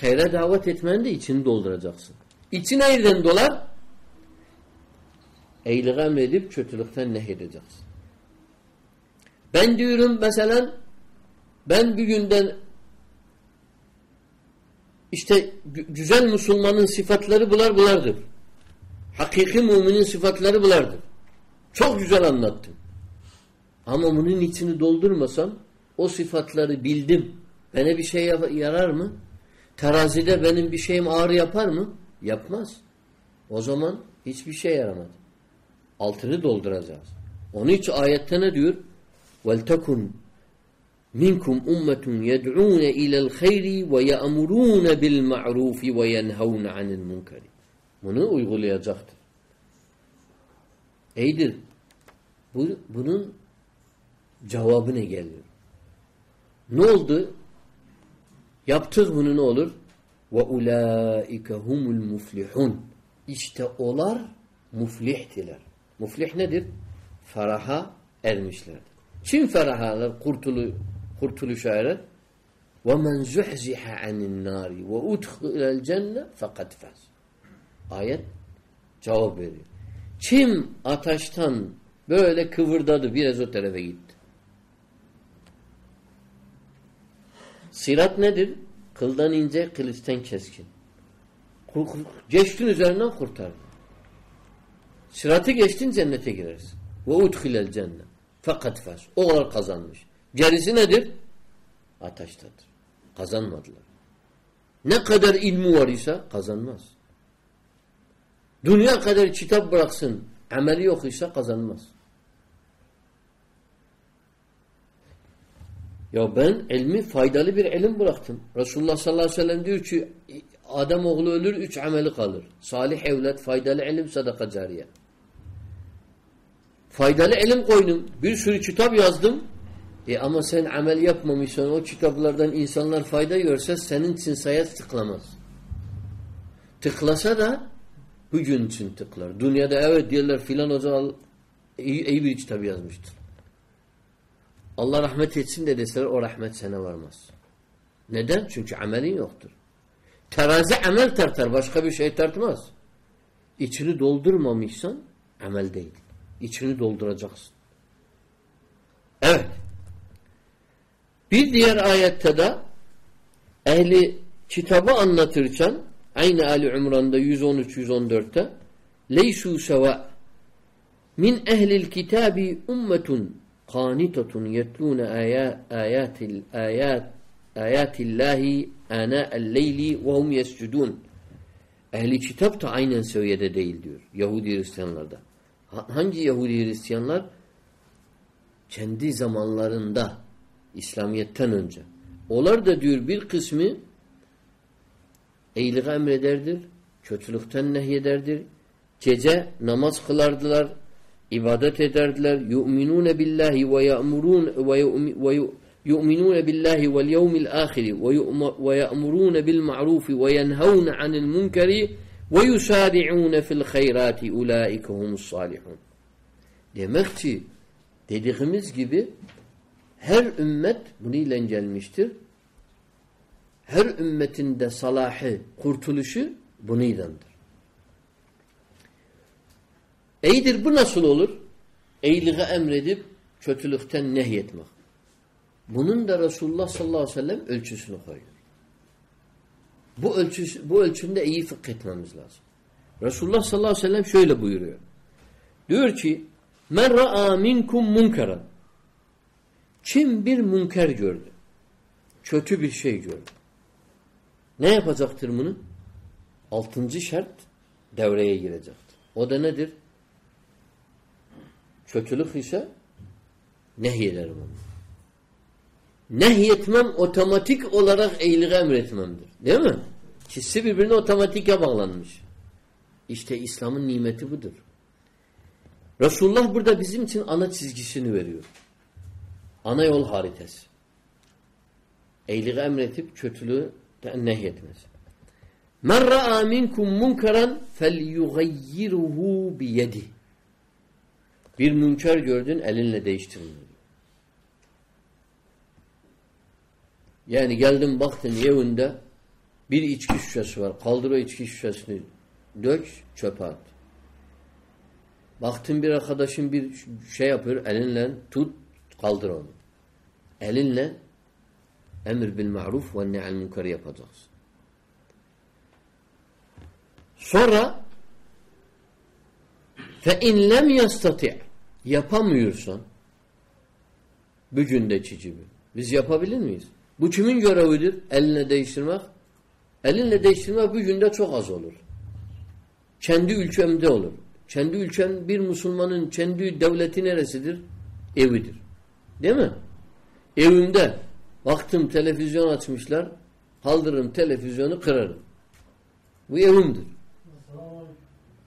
Hayra davet etmenin de içini dolduracaksın. İçi nereden dolar? İyiliği emredip kötülükten nehyedeceksin. Ben diyorum mesela ben bir günden işte gü- güzel Müslümanın sıfatları bular bulardır. Hakiki müminin sıfatları bulardır. Çok güzel anlattım. Ama bunun içini doldurmasam o sıfatları bildim. Bana bir şey yap- yarar mı? Terazide benim bir şeyim ağır yapar mı? Yapmaz. O zaman hiçbir şey yaramadı. Altını dolduracağız. Onun için ayette ne diyor? وَلْتَكُنْ minkum ummetun yed'un ila'l hayri ve ya'murun bil ma'ruf ve yenhaun 'anil munkari. Bunu uygulayacaktır. İyidir. Bu, bunun cevabı ne geliyor? Ne oldu? Yaptık bunu ne olur? Ve ulaike humul muflihun. İşte olar muflihtiler. Muflih nedir? Feraha ermişlerdir. Kim feraha alır? Kurtulu, kurtuluşa erer? وَمَنْ زُحْزِحَ عَنِ النَّارِ وَاُدْخِلَ الْجَنَّةِ فَقَدْ فَازِ Ayet cevap veriyor. Kim ateşten böyle kıvırdadı biraz o tarafa gitti. Sirat nedir? Kıldan ince, kılıçtan keskin. Kur- kur- Geçtin üzerinden kurtar. Sıratı geçtin cennete girersin. Ve udhilel cennet. Fakat faz. O kadar kazanmış. Gerisi nedir? Ateştedir. Kazanmadılar. Ne kadar ilmi var ise kazanmaz. Dünya kadar kitap bıraksın, ameli yok ise kazanmaz. Ya ben ilmi faydalı bir ilim bıraktım. Resulullah sallallahu aleyhi ve sellem diyor ki Adem oğlu ölür, üç ameli kalır. Salih evlat, faydalı ilim, sadaka cariye. Faydalı ilim koydum. Bir sürü kitap yazdım. E ama sen amel yapmamışsan o kitaplardan insanlar fayda görse senin için sayat tıklamaz. Tıklasa da bugün için tıklar. Dünyada evet diyorlar filan hoca iyi, iyi bir kitap yazmıştır. Allah rahmet etsin de deseler o rahmet sana varmaz. Neden? Çünkü amelin yoktur. Terazi amel tartar. Başka bir şey tartmaz. İçini doldurmamışsan amel değil. İçini dolduracaksın. Evet. Bir diğer ayette de ehli kitabı anlatırken aynı Ali İmran'da 113-114'te leysu seva min ehlil kitabi ummetun qanitatun yetlûne ayatil ayat ayatillahi ana'el leyli ve hum yescudun Ehli kitap da aynen seviyede değil diyor. Yahudi Hristiyanlarda. Ha- Hangi Yahudi Hristiyanlar? Kendi zamanlarında İslamiyet'ten önce Onlar da diyor bir kısmı iyiliği emrederdir, kötülükten nehyederdir. Gece namaz kılardılar, ibadet ederdiler. Yu'minune billahi ve ya'murun ve yu'mi- ve yu'minune billahi vel yevmil ahiri ve ya'murun bil ma'rufi ve yenhavun anil munkeri ve yusari'un fil hayrati ulaike humus salihun. Demek ki dediğimiz gibi her ümmet bununla gelmiştir. Her ümmetin de salahı, kurtuluşu bununlandır. İyidir bu nasıl olur? İyiliği emredip kötülükten nehyetmek. Bunun da Resulullah sallallahu aleyhi ve sellem ölçüsünü koyuyor. Bu ölçüsü, bu ölçünde iyi fıkh etmemiz lazım. Resulullah sallallahu aleyhi ve sellem şöyle buyuruyor. Diyor ki Men ra'a minkum munkaran Kim bir münker gördü? Kötü bir şey gördü. Ne yapacaktır bunu? Altıncı şart devreye girecektir. O da nedir? Kötülük ise nehyederim onu. Nehyetmem otomatik olarak iyiliği emretmemdir. Değil mi? İkisi birbirine otomatike bağlanmış. İşte İslam'ın nimeti budur. Resulullah burada bizim için ana çizgisini veriyor. Ana yol haritası. İyiliği emretip kötülüğü nehyetmez. Men ra'a minkum munkaran felyugayyiruhu biyedih. Bir münker gördün elinle değiştirin. Yani geldin baktın evinde bir içki şişesi var. Kaldır o içki şişesini. Dök çöpe at. Baktın bir arkadaşın bir şey yapıyor elinle tut kaldır onu. Elinle emir bil ma'ruf ve ne'al münker yapacaksın. Sonra fe in lem yastati' yapamıyorsan bugündeki gibi. Biz yapabilir miyiz? Bu kimin görevidir? Eline değiştirmek. Elinle değiştirmek bir günde çok az olur. Kendi ülkemde olur. Kendi ülken bir Müslümanın kendi devleti neresidir? Evidir. Değil mi? Evimde baktım televizyon açmışlar. Kaldırırım televizyonu kırarım. Bu evimdir.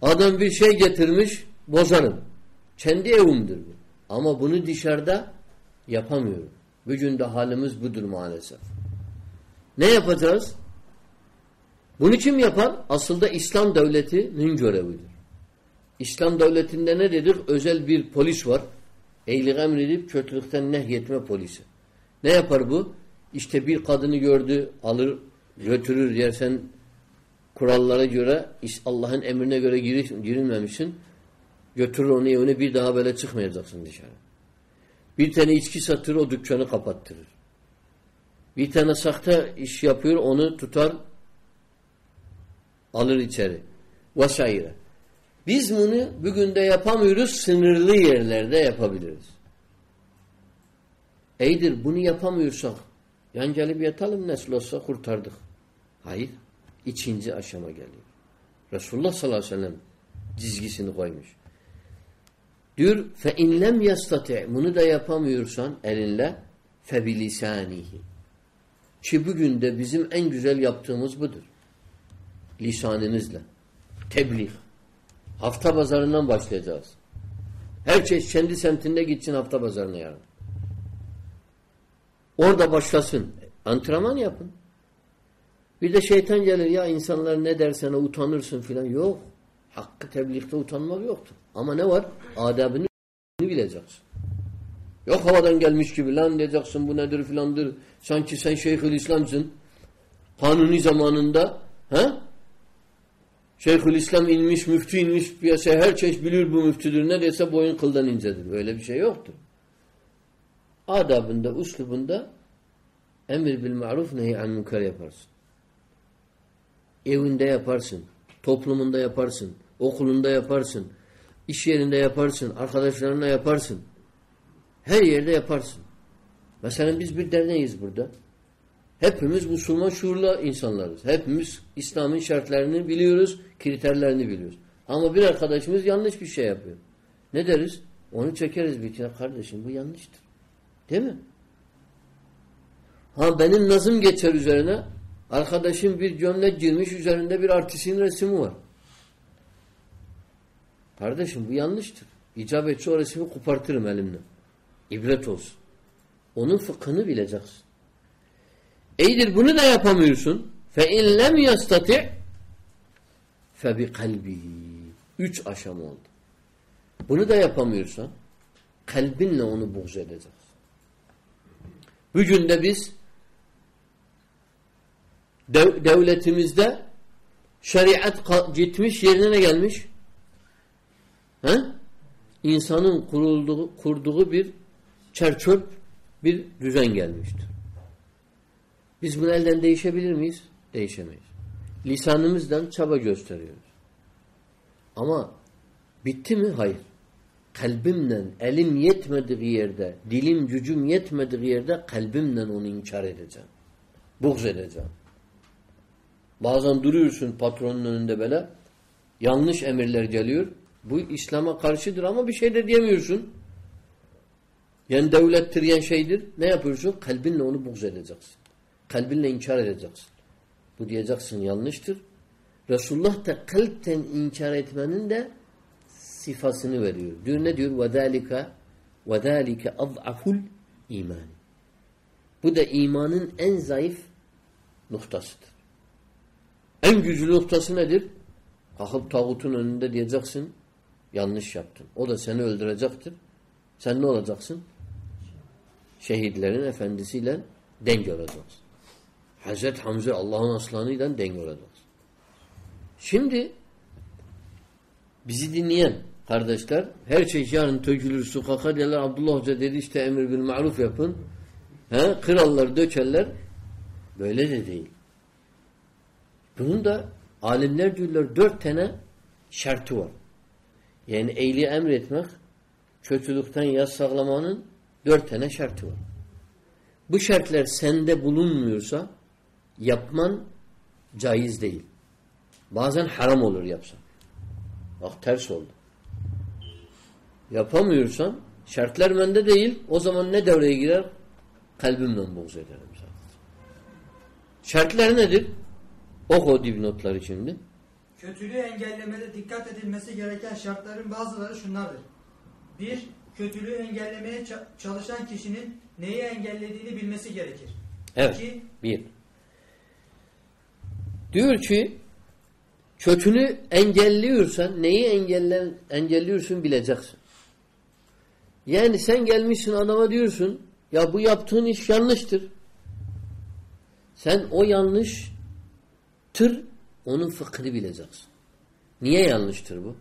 Adam bir şey getirmiş bozarım. Kendi evimdir bu. Ama bunu dışarıda yapamıyorum. Bugün de halimiz budur maalesef. Ne yapacağız? Bunu kim yapar? Aslında İslam devletinin görevidir. İslam devletinde ne dedik? Özel bir polis var. Eylik emredip kötülükten nehyetme polisi. Ne yapar bu? İşte bir kadını gördü, alır, götürür yersen kurallara göre Allah'ın emrine göre girilmemişsin. Götürür onu evine bir daha böyle çıkmayacaksın dışarı. Bir tane içki satır o dükkanı kapattırır. Bir tane sahte iş yapıyor onu tutar alır içeri. Vesaire. Biz bunu bugün de yapamıyoruz. Sınırlı yerlerde yapabiliriz. Eydir bunu yapamıyorsak yan gelip yatalım nasıl olsa kurtardık. Hayır. İkinci aşama geliyor. Resulullah sallallahu aleyhi ve sellem çizgisini koymuş. Diyor fe in lem yastati bunu da yapamıyorsan elinle fe bilisanihi. Ki bugün de bizim en güzel yaptığımız budur. Lisanınızla. Tebliğ. Hafta pazarından başlayacağız. Herkes kendi semtinde gitsin hafta pazarına yarın. Orada başlasın. Antrenman yapın. Bir de şeytan gelir ya insanlar ne dersene utanırsın filan. Yok. Hakkı tebliğde utanmak yoktur. Ama ne var? Adabını bileceksin. Yok havadan gelmiş gibi lan diyeceksin bu nedir filandır. Sanki sen Şeyhül İslam'sın. Kanuni zamanında he? Şeyhül İslam inmiş, müftü inmiş piyasaya her çeşit bilir bu müftüdür. Ne dese boyun kıldan incedir. Böyle bir şey yoktur. Adabında, uslubunda emir bil maruf nehi an münker yaparsın. Evinde yaparsın. Toplumunda yaparsın. Okulunda yaparsın. iş yerinde yaparsın. Arkadaşlarına yaparsın. Her yerde yaparsın. Mesela biz bir derneğiz burada. Hepimiz Müslüman şuurlu insanlarız. Hepimiz İslam'ın şartlarını biliyoruz, kriterlerini biliyoruz. Ama bir arkadaşımız yanlış bir şey yapıyor. Ne deriz? Onu çekeriz bir kere. Kardeşim bu yanlıştır. Değil mi? Ha benim nazım geçer üzerine. Arkadaşım bir gömlek girmiş üzerinde bir artistin resmi var. Kardeşim bu yanlıştır. İcab etse o resmi kopartırım elimle. İbret olsun. Onun fıkhını bileceksin. İyidir bunu da yapamıyorsun. Fe in lem yastati fe bi kalbihi. Üç aşama oldu. Bunu da yapamıyorsan kalbinle onu buğz edeceksin. Bugün de biz dev, devletimizde şeriat gitmiş yerine ne gelmiş? He? İnsanın kurulduğu, kurduğu bir çerçöp bir düzen gelmiştir. Biz bunu elden değişebilir miyiz? Değişemeyiz. Lisanımızdan çaba gösteriyoruz. Ama bitti mi? Hayır. Kalbimle elim yetmediği yerde, dilim gücüm yetmediği yerde kalbimle onu inkar edeceğim. Buğz edeceğim. Bazen duruyorsun patronun önünde böyle. Yanlış emirler geliyor. Bu İslam'a karşıdır ama bir şey de diyemiyorsun. Yani devlettir, yani şeydir. Ne yapıyorsun? Kalbinle onu buğz edeceksin. Kalbinle inkar edeceksin. Bu diyeceksin yanlıştır. Resulullah da kalpten inkar etmenin de sifasını veriyor. Diyor ne diyor? وَذَٰلِكَ وَذَٰلِكَ اَضْعَفُ iman. Bu da imanın en zayıf noktasıdır. En güçlü noktası nedir? Kalkıp tağutun önünde diyeceksin yanlış yaptın. O da seni öldürecektir. Sen ne olacaksın? Şehitlerin efendisiyle denk olacaksın. Hazreti Hamza Allah'ın aslanıyla olacaksın. Şimdi bizi dinleyen kardeşler her şey yarın tökülür sokaka derler Abdullah Hoca dedi işte emir bil maruf yapın. He, krallar dökerler. Böyle de değil. Bunun da alimler diyorlar dört tane şartı var. Yani iyiliği emretmek, kötülükten yasaklamanın dört tane şartı var. Bu şartlar sende bulunmuyorsa yapman caiz değil. Bazen haram olur yapsan. Bak ters oldu. Yapamıyorsan şartlar bende değil o zaman ne devreye girer? Kalbimden buğz ederim zaten. Şartlar nedir? Oku dipnotları şimdi. Kötülüğü engellemede dikkat edilmesi gereken şartların bazıları şunlardır. Bir, kötülüğü engellemeye ça- çalışan kişinin neyi engellediğini bilmesi gerekir. Evet. İki, Bir. Diyor ki kötünü engelliyorsan neyi engellen, engelliyorsun bileceksin. Yani sen gelmişsin adama diyorsun ya bu yaptığın iş yanlıştır. Sen o yanlış tır onun fıkhını bileceksin. Niye yanlıştır bu?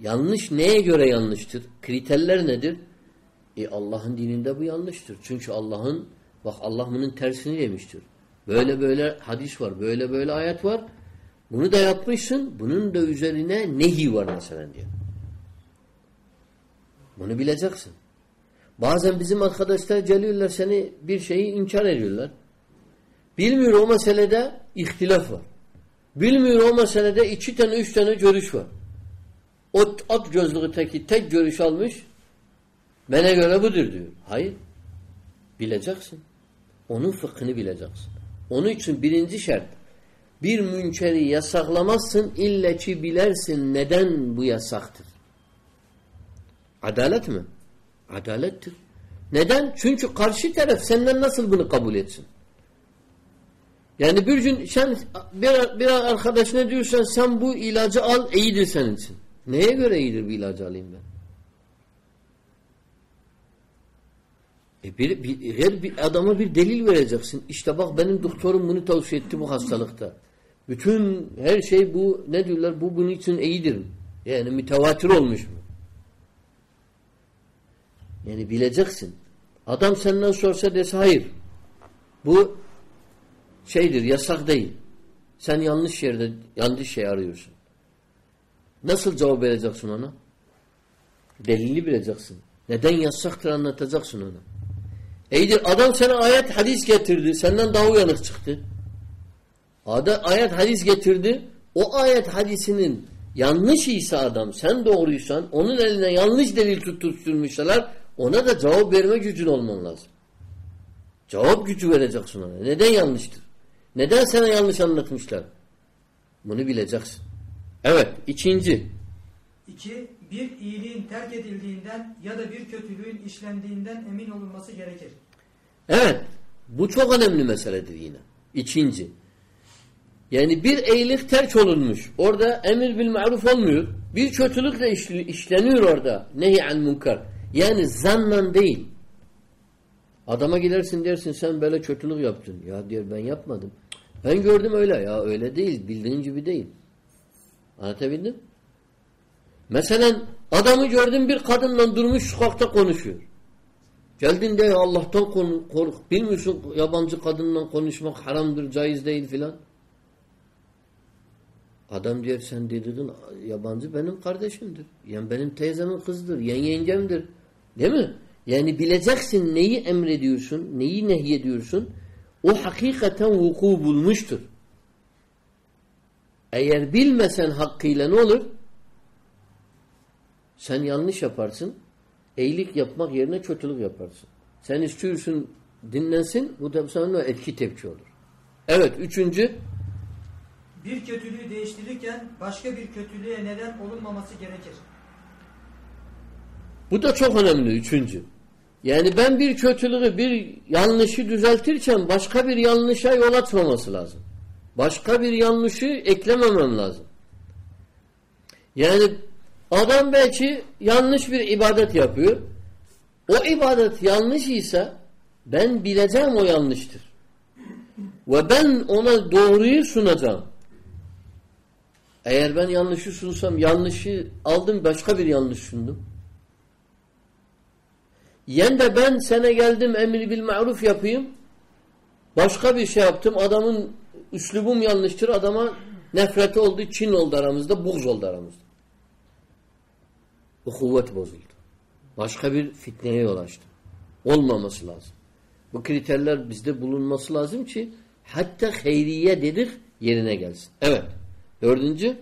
Yanlış neye göre yanlıştır? Kriterler nedir? E Allah'ın dininde bu yanlıştır. Çünkü Allah'ın bak Allah bunun tersini demiştir. Böyle böyle hadis var, böyle böyle ayet var. Bunu da yapmışsın. Bunun da üzerine nehi var mesela diye. Bunu bileceksin. Bazen bizim arkadaşlar geliyorlar seni bir şeyi inkar ediyorlar. Bilmiyor o meselede ihtilaf var. Bilmiyor o meselede iki tane üç tane görüş var. O at gözlüğü teki tek görüş almış. Bana göre budur diyor. Hayır. Bileceksin. Onun fıkhını bileceksin. Onun için birinci şart bir münkeri yasaklamazsın ille ki bilersin neden bu yasaktır. Adalet mi? Adalettir. Neden? Çünkü karşı taraf senden nasıl bunu kabul etsin? Yani bir gün sen bir, bir arkadaşına diyorsan sen bu ilacı al iyidir senin için. Neye göre iyidir bu ilacı alayım ben? E bir, bir, her bir adama bir delil vereceksin. İşte bak benim doktorum bunu tavsiye etti bu hastalıkta. Bütün her şey bu ne diyorlar bu bunun için iyidir. Yani mütevatir olmuş bu. Yani bileceksin. Adam senden sorsa dese hayır. Bu şeydir yasak değil. Sen yanlış yerde yanlış şey arıyorsun. Nasıl cevap vereceksin ona? Delili bileceksin. Neden yasaktır anlatacaksın ona. İyidir adam sana ayet hadis getirdi. Senden daha uyanık çıktı. Adam ayet hadis getirdi. O ayet hadisinin yanlış ise adam sen doğruysan onun eline yanlış delil tutturmuşlar ona da cevap verme gücün olman lazım. Cevap gücü vereceksin ona. Neden yanlıştır? Neden sana yanlış anlatmışlar? Bunu bileceksin. Evet. ikinci. İki, bir iyiliğin terk edildiğinden ya da bir kötülüğün işlendiğinden emin olunması gerekir. Evet. Bu çok önemli meseledir yine. İkinci. Yani bir iyilik terk olunmuş. Orada emir bil maruf olmuyor. Bir kötülük de işl- işleniyor orada. Nehi an munkar. Yani zannan değil. Adama gidersin dersin sen böyle kötülük yaptın. Ya diyor ben yapmadım. Ben gördüm öyle. Ya öyle değil. Bildiğin gibi değil. Anlatabildim? Mesela adamı gördüm bir kadınla durmuş sokakta konuşuyor. Geldin de Allah'tan kork. Bilmiyorsun yabancı kadınla konuşmak haramdır, caiz değil filan. Adam diyor sen dediğin yabancı benim kardeşimdir. Yani benim teyzemin kızıdır, yen yengemdir. Değil mi? Yani bileceksin neyi emrediyorsun, neyi nehyediyorsun. O hakikaten vuku bulmuştur. Eğer bilmesen hakkıyla ne olur? Sen yanlış yaparsın. İyilik yapmak yerine kötülük yaparsın. Sen istiyorsun dinlensin. Bu da sana etki tepki olur. Evet. Üçüncü. Bir kötülüğü değiştirirken başka bir kötülüğe neden olunmaması gerekir. Bu da çok önemli. Üçüncü. Yani ben bir kötülüğü, bir yanlışı düzeltirken başka bir yanlışa yol açmaması lazım. Başka bir yanlışı eklememem lazım. Yani adam belki yanlış bir ibadet yapıyor. O ibadet yanlış ise ben bileceğim o yanlıştır. Ve ben ona doğruyu sunacağım. Eğer ben yanlışı sunsam yanlışı aldım başka bir yanlış sundum. Yen de ben sana geldim emri bil maruf yapayım. Başka bir şey yaptım. Adamın üslubum yanlıştır. Adama nefreti oldu, Çin oldu aramızda, buğz oldu aramızda. Bu kuvvet bozuldu. Başka bir fitneye yol açtı. Olmaması lazım. Bu kriterler bizde bulunması lazım ki hatta hayriye dedik yerine gelsin. Evet. Dördüncü.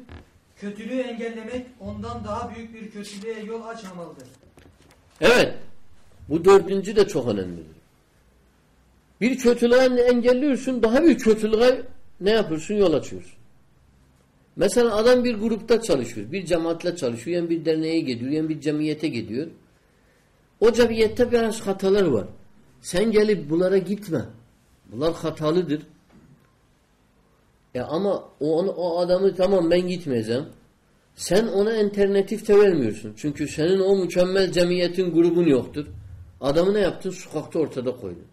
Kötülüğü engellemek ondan daha büyük bir kötülüğe yol açmamalıdır. Evet. Bu dördüncü de çok önemlidir. Bir kötülüğü engelliyorsun, daha bir kötülüğe ne yapıyorsun? Yol açıyorsun. Mesela adam bir grupta çalışıyor, bir cemaatle çalışıyor, yani bir derneğe gidiyor, yani bir cemiyete gidiyor. O cemiyette biraz hatalar var. Sen gelip bunlara gitme. Bunlar hatalıdır. E ama o, o adamı tamam ben gitmeyeceğim. Sen ona alternatif de vermiyorsun. Çünkü senin o mükemmel cemiyetin grubun yoktur. Adamı ne yaptın? Sokakta ortada koydun.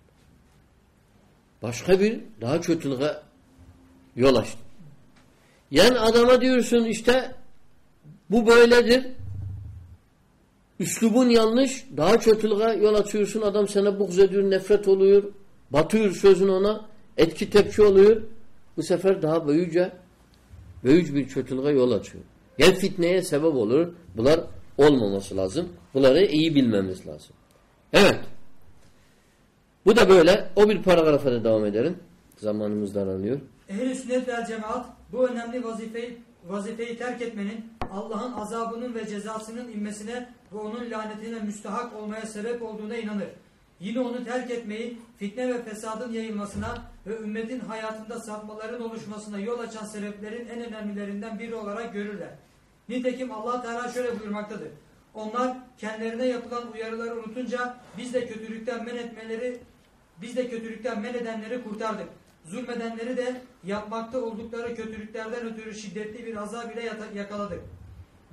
Başka bir daha kötülüğe yol açtın. Yani adama diyorsun işte bu böyledir. Üslubun yanlış. Daha kötülüğe yol açıyorsun. Adam sana buğz ediyor, nefret oluyor. Batıyor sözün ona. Etki tepki oluyor. Bu sefer daha büyüce büyük bir kötülüğe yol açıyor. Yani fitneye sebep olur. Bunlar olmaması lazım. Bunları iyi bilmemiz lazım. Evet. Bu da böyle. O bir paragrafa da devam edelim. Zamanımız daralıyor. Ehl-i sünnet vel cemaat bu önemli vazifeyi, vazifeyi terk etmenin Allah'ın azabının ve cezasının inmesine ve onun lanetine müstahak olmaya sebep olduğuna inanır. Yine onu terk etmeyi fitne ve fesadın yayılmasına ve ümmetin hayatında sapmaların oluşmasına yol açan sebeplerin en önemlilerinden biri olarak görürler. Nitekim allah Teala şöyle buyurmaktadır. Onlar kendilerine yapılan uyarıları unutunca biz de kötülükten men etmeleri biz de kötülükten men edenleri kurtardık. Zulmedenleri de yapmakta oldukları kötülüklerden ötürü şiddetli bir azab ile yakaladık.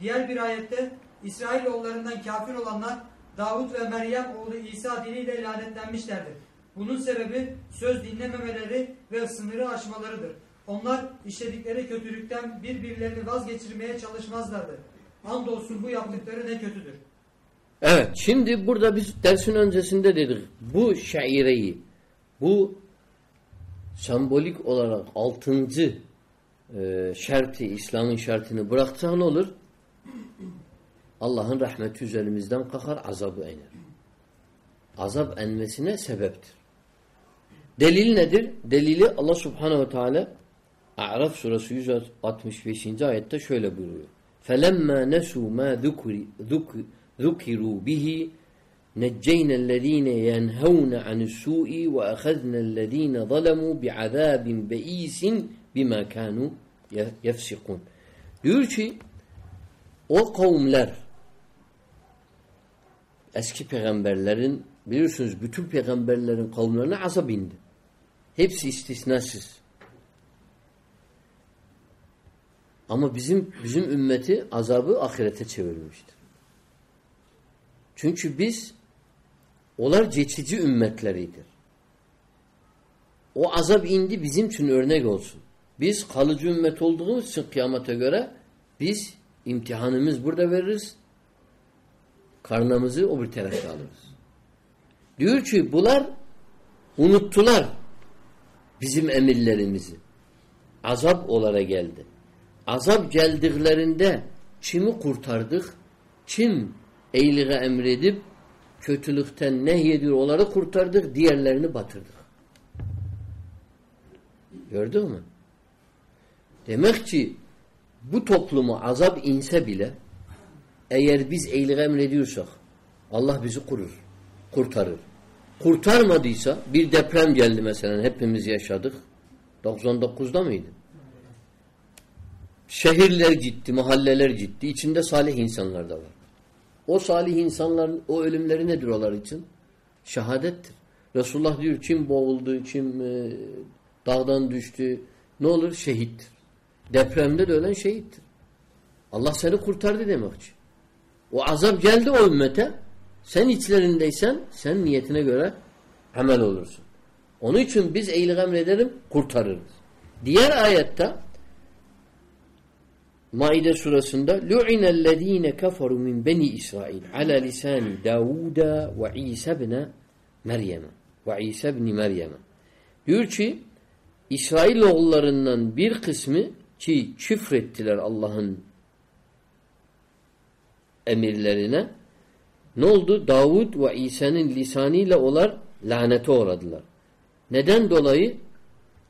Diğer bir ayette İsrailoğullarından kafir olanlar Davut ve Meryem oğlu İsa diniyle lanetlenmişlerdir. Bunun sebebi söz dinlememeleri ve sınırı aşmalarıdır. Onlar işledikleri kötülükten birbirlerini vazgeçirmeye çalışmazlardı. Andolsun bu yaptıkları ne kötüdür. Evet. Şimdi burada biz dersin öncesinde dedik. Bu şaireyi, bu sembolik olarak altıncı e, şartı, İslam'ın şartını bıraksa ne olur? Allah'ın rahmeti üzerimizden kalkar, azabı iner. Azap enmesine sebeptir. Delil nedir? Delili Allah subhanehu ve teala A'raf suresi 165. ayette şöyle buyuruyor. فَلَمَّا نَسُوا مَا ذُكِرُوا بِهِ نجينا الذين ينهون عن السوء وأخذنا الذين ظلموا بعذاب بئيس بما كانوا يفسقون diyor ki o kavimler eski peygamberlerin biliyorsunuz bütün peygamberlerin kavimlerine azap indi. Hepsi istisnasız. Ama bizim bizim ümmeti azabı ahirete çevirmiştir. Çünkü biz onlar geçici ümmetleridir. O azap indi bizim için örnek olsun. Biz kalıcı ümmet olduğumuz için kıyamete göre biz imtihanımız burada veririz. Karnımızı o bir tarafta alırız. Diyor ki bunlar unuttular bizim emirlerimizi. Azap olara geldi. Azap geldiklerinde kimi kurtardık? Kim iyiliğe emredip kötülükten nehyediyor onları kurtardık, diğerlerini batırdık. Gördün mü? Demek ki bu toplumu azap inse bile eğer biz iyiliği emrediyorsak Allah bizi kurur, kurtarır. Kurtarmadıysa bir deprem geldi mesela hepimiz yaşadık. 99'da mıydı? Şehirler gitti, mahalleler gitti. İçinde salih insanlar da var. O salih insanların o ölümleri nedir onlar için? Şehadettir. Resulullah diyor kim boğuldu, kim e, dağdan düştü. Ne olur? Şehittir. Depremde de ölen şehittir. Allah seni kurtardı demek için. O azap geldi o ümmete. Sen içlerindeysen sen niyetine göre amel olursun. Onun için biz iyilik emrederim kurtarırız. Diğer ayette Maide surasında lu'inellezine kafaru min beni İsrail ala lisani Davuda ve İsa ibn Meryem ve İsa ibn Meryem. Diyor ki İsrail oğullarından bir kısmı ki küfrettiler Allah'ın emirlerine ne oldu? Davud ve İsa'nın lisanıyla olar lanete uğradılar. Neden dolayı?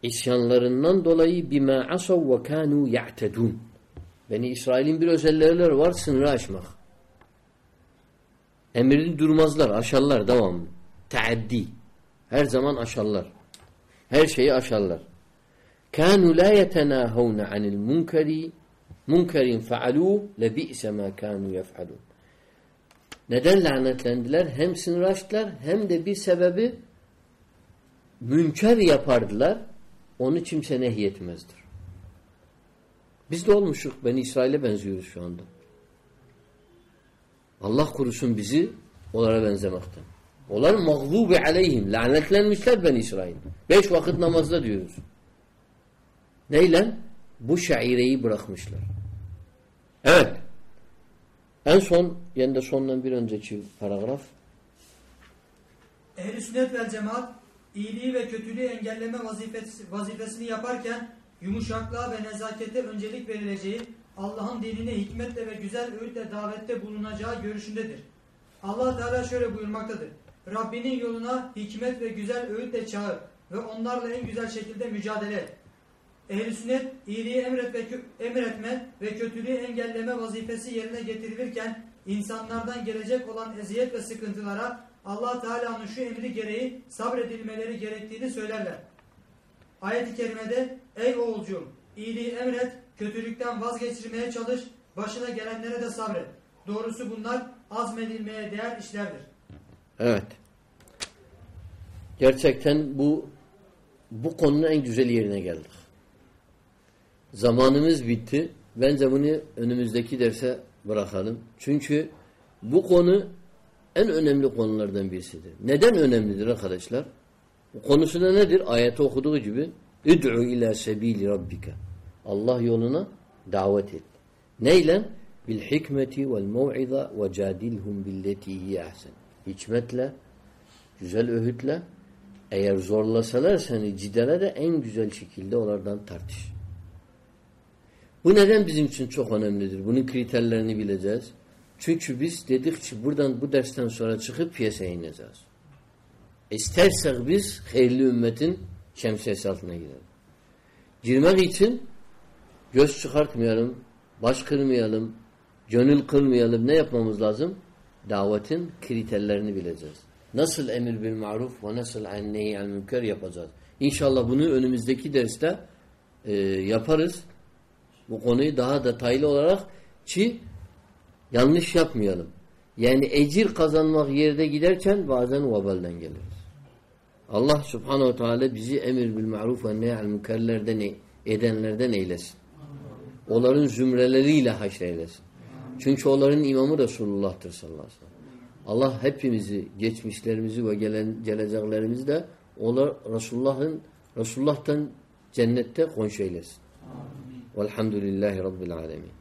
İsyanlarından dolayı bima asav ve kanu ya'tedun. Beni İsrail'in bir özellikleri var sınırı aşmak. Emrini durmazlar, aşarlar devamlı. Teaddi. Her zaman aşarlar. Her şeyi aşarlar. Kanu la yetenahawna anil munkeri munkerin faalu lebi'se ma kanu yef'alun. Neden lanetlendiler? Hem sınır aştılar hem de bir sebebi münker yapardılar. Onu kimse nehyetmezdir. Biz de olmuşuk. Ben İsrail'e benziyoruz şu anda. Allah kurusun bizi onlara benzemekten. Onlar mağlubi aleyhim. Lanetlenmişler ben İsrail. Beş vakit namazda diyoruz. Neyle? Bu şaireyi bırakmışlar. Evet. En son, yani de sondan bir önceki paragraf. Ehl-i sünnet vel cemaat iyiliği ve kötülüğü engelleme vazifesi, vazifesini yaparken yumuşaklığa ve nezakete öncelik verileceği, Allah'ın dinine hikmetle ve güzel öğütle davette bulunacağı görüşündedir. Allah Teala şöyle buyurmaktadır. Rabbinin yoluna hikmet ve güzel öğütle çağır ve onlarla en güzel şekilde mücadele et. Ehl-i sünnet iyiliği emret ve emretme ve kötülüğü engelleme vazifesi yerine getirilirken insanlardan gelecek olan eziyet ve sıkıntılara Allah Teala'nın şu emri gereği sabredilmeleri gerektiğini söylerler. Ayet-i kerimede ey oğulcuğum iyiliği emret, kötülükten vazgeçirmeye çalış, başına gelenlere de sabret. Doğrusu bunlar azmedilmeye değer işlerdir. Evet. Gerçekten bu bu konunun en güzel yerine geldik. Zamanımız bitti. Bence bunu önümüzdeki derse bırakalım. Çünkü bu konu en önemli konulardan birisidir. Neden önemlidir arkadaşlar? Konusu da nedir? Ayeti okuduğu gibi Üd'u ila sebili rabbike. Allah yoluna davet et. Neyle? Bil hikmeti vel mev'iza ve cadilhum billeti hiye. Hikmetle, güzel öğütle, eğer zorlasalar seni cidele de en güzel şekilde onlardan tartış. Bu neden bizim için çok önemlidir? Bunun kriterlerini bileceğiz. Çünkü biz dedik ki buradan bu dersten sonra çıkıp piyasaya ineceğiz. İstersek biz hayırlı ümmetin şemsiyesi altına girelim. Girmek için göz çıkartmayalım, baş kırmayalım, gönül kırmayalım. Ne yapmamız lazım? Davetin kriterlerini bileceğiz. Nasıl emir bil maruf ve nasıl nehi al münker yapacağız. İnşallah bunu önümüzdeki derste e, yaparız. Bu konuyu daha detaylı olarak ki yanlış yapmayalım. Yani ecir kazanmak yerde giderken bazen vabalden geliriz. Allah subhanehu teala bizi emir bil maruf ve nehy al münkerlerden e- edenlerden eylesin. Onların zümreleriyle haşreylesin. Çünkü onların imamı Resulullah'tır sallallahu aleyhi ve sellem. Allah hepimizi, geçmişlerimizi ve gelen, geleceklerimizi de onlar Resulullah'ın Resulullah'tan cennette konşu eylesin. Velhamdülillahi Rabbil alemin.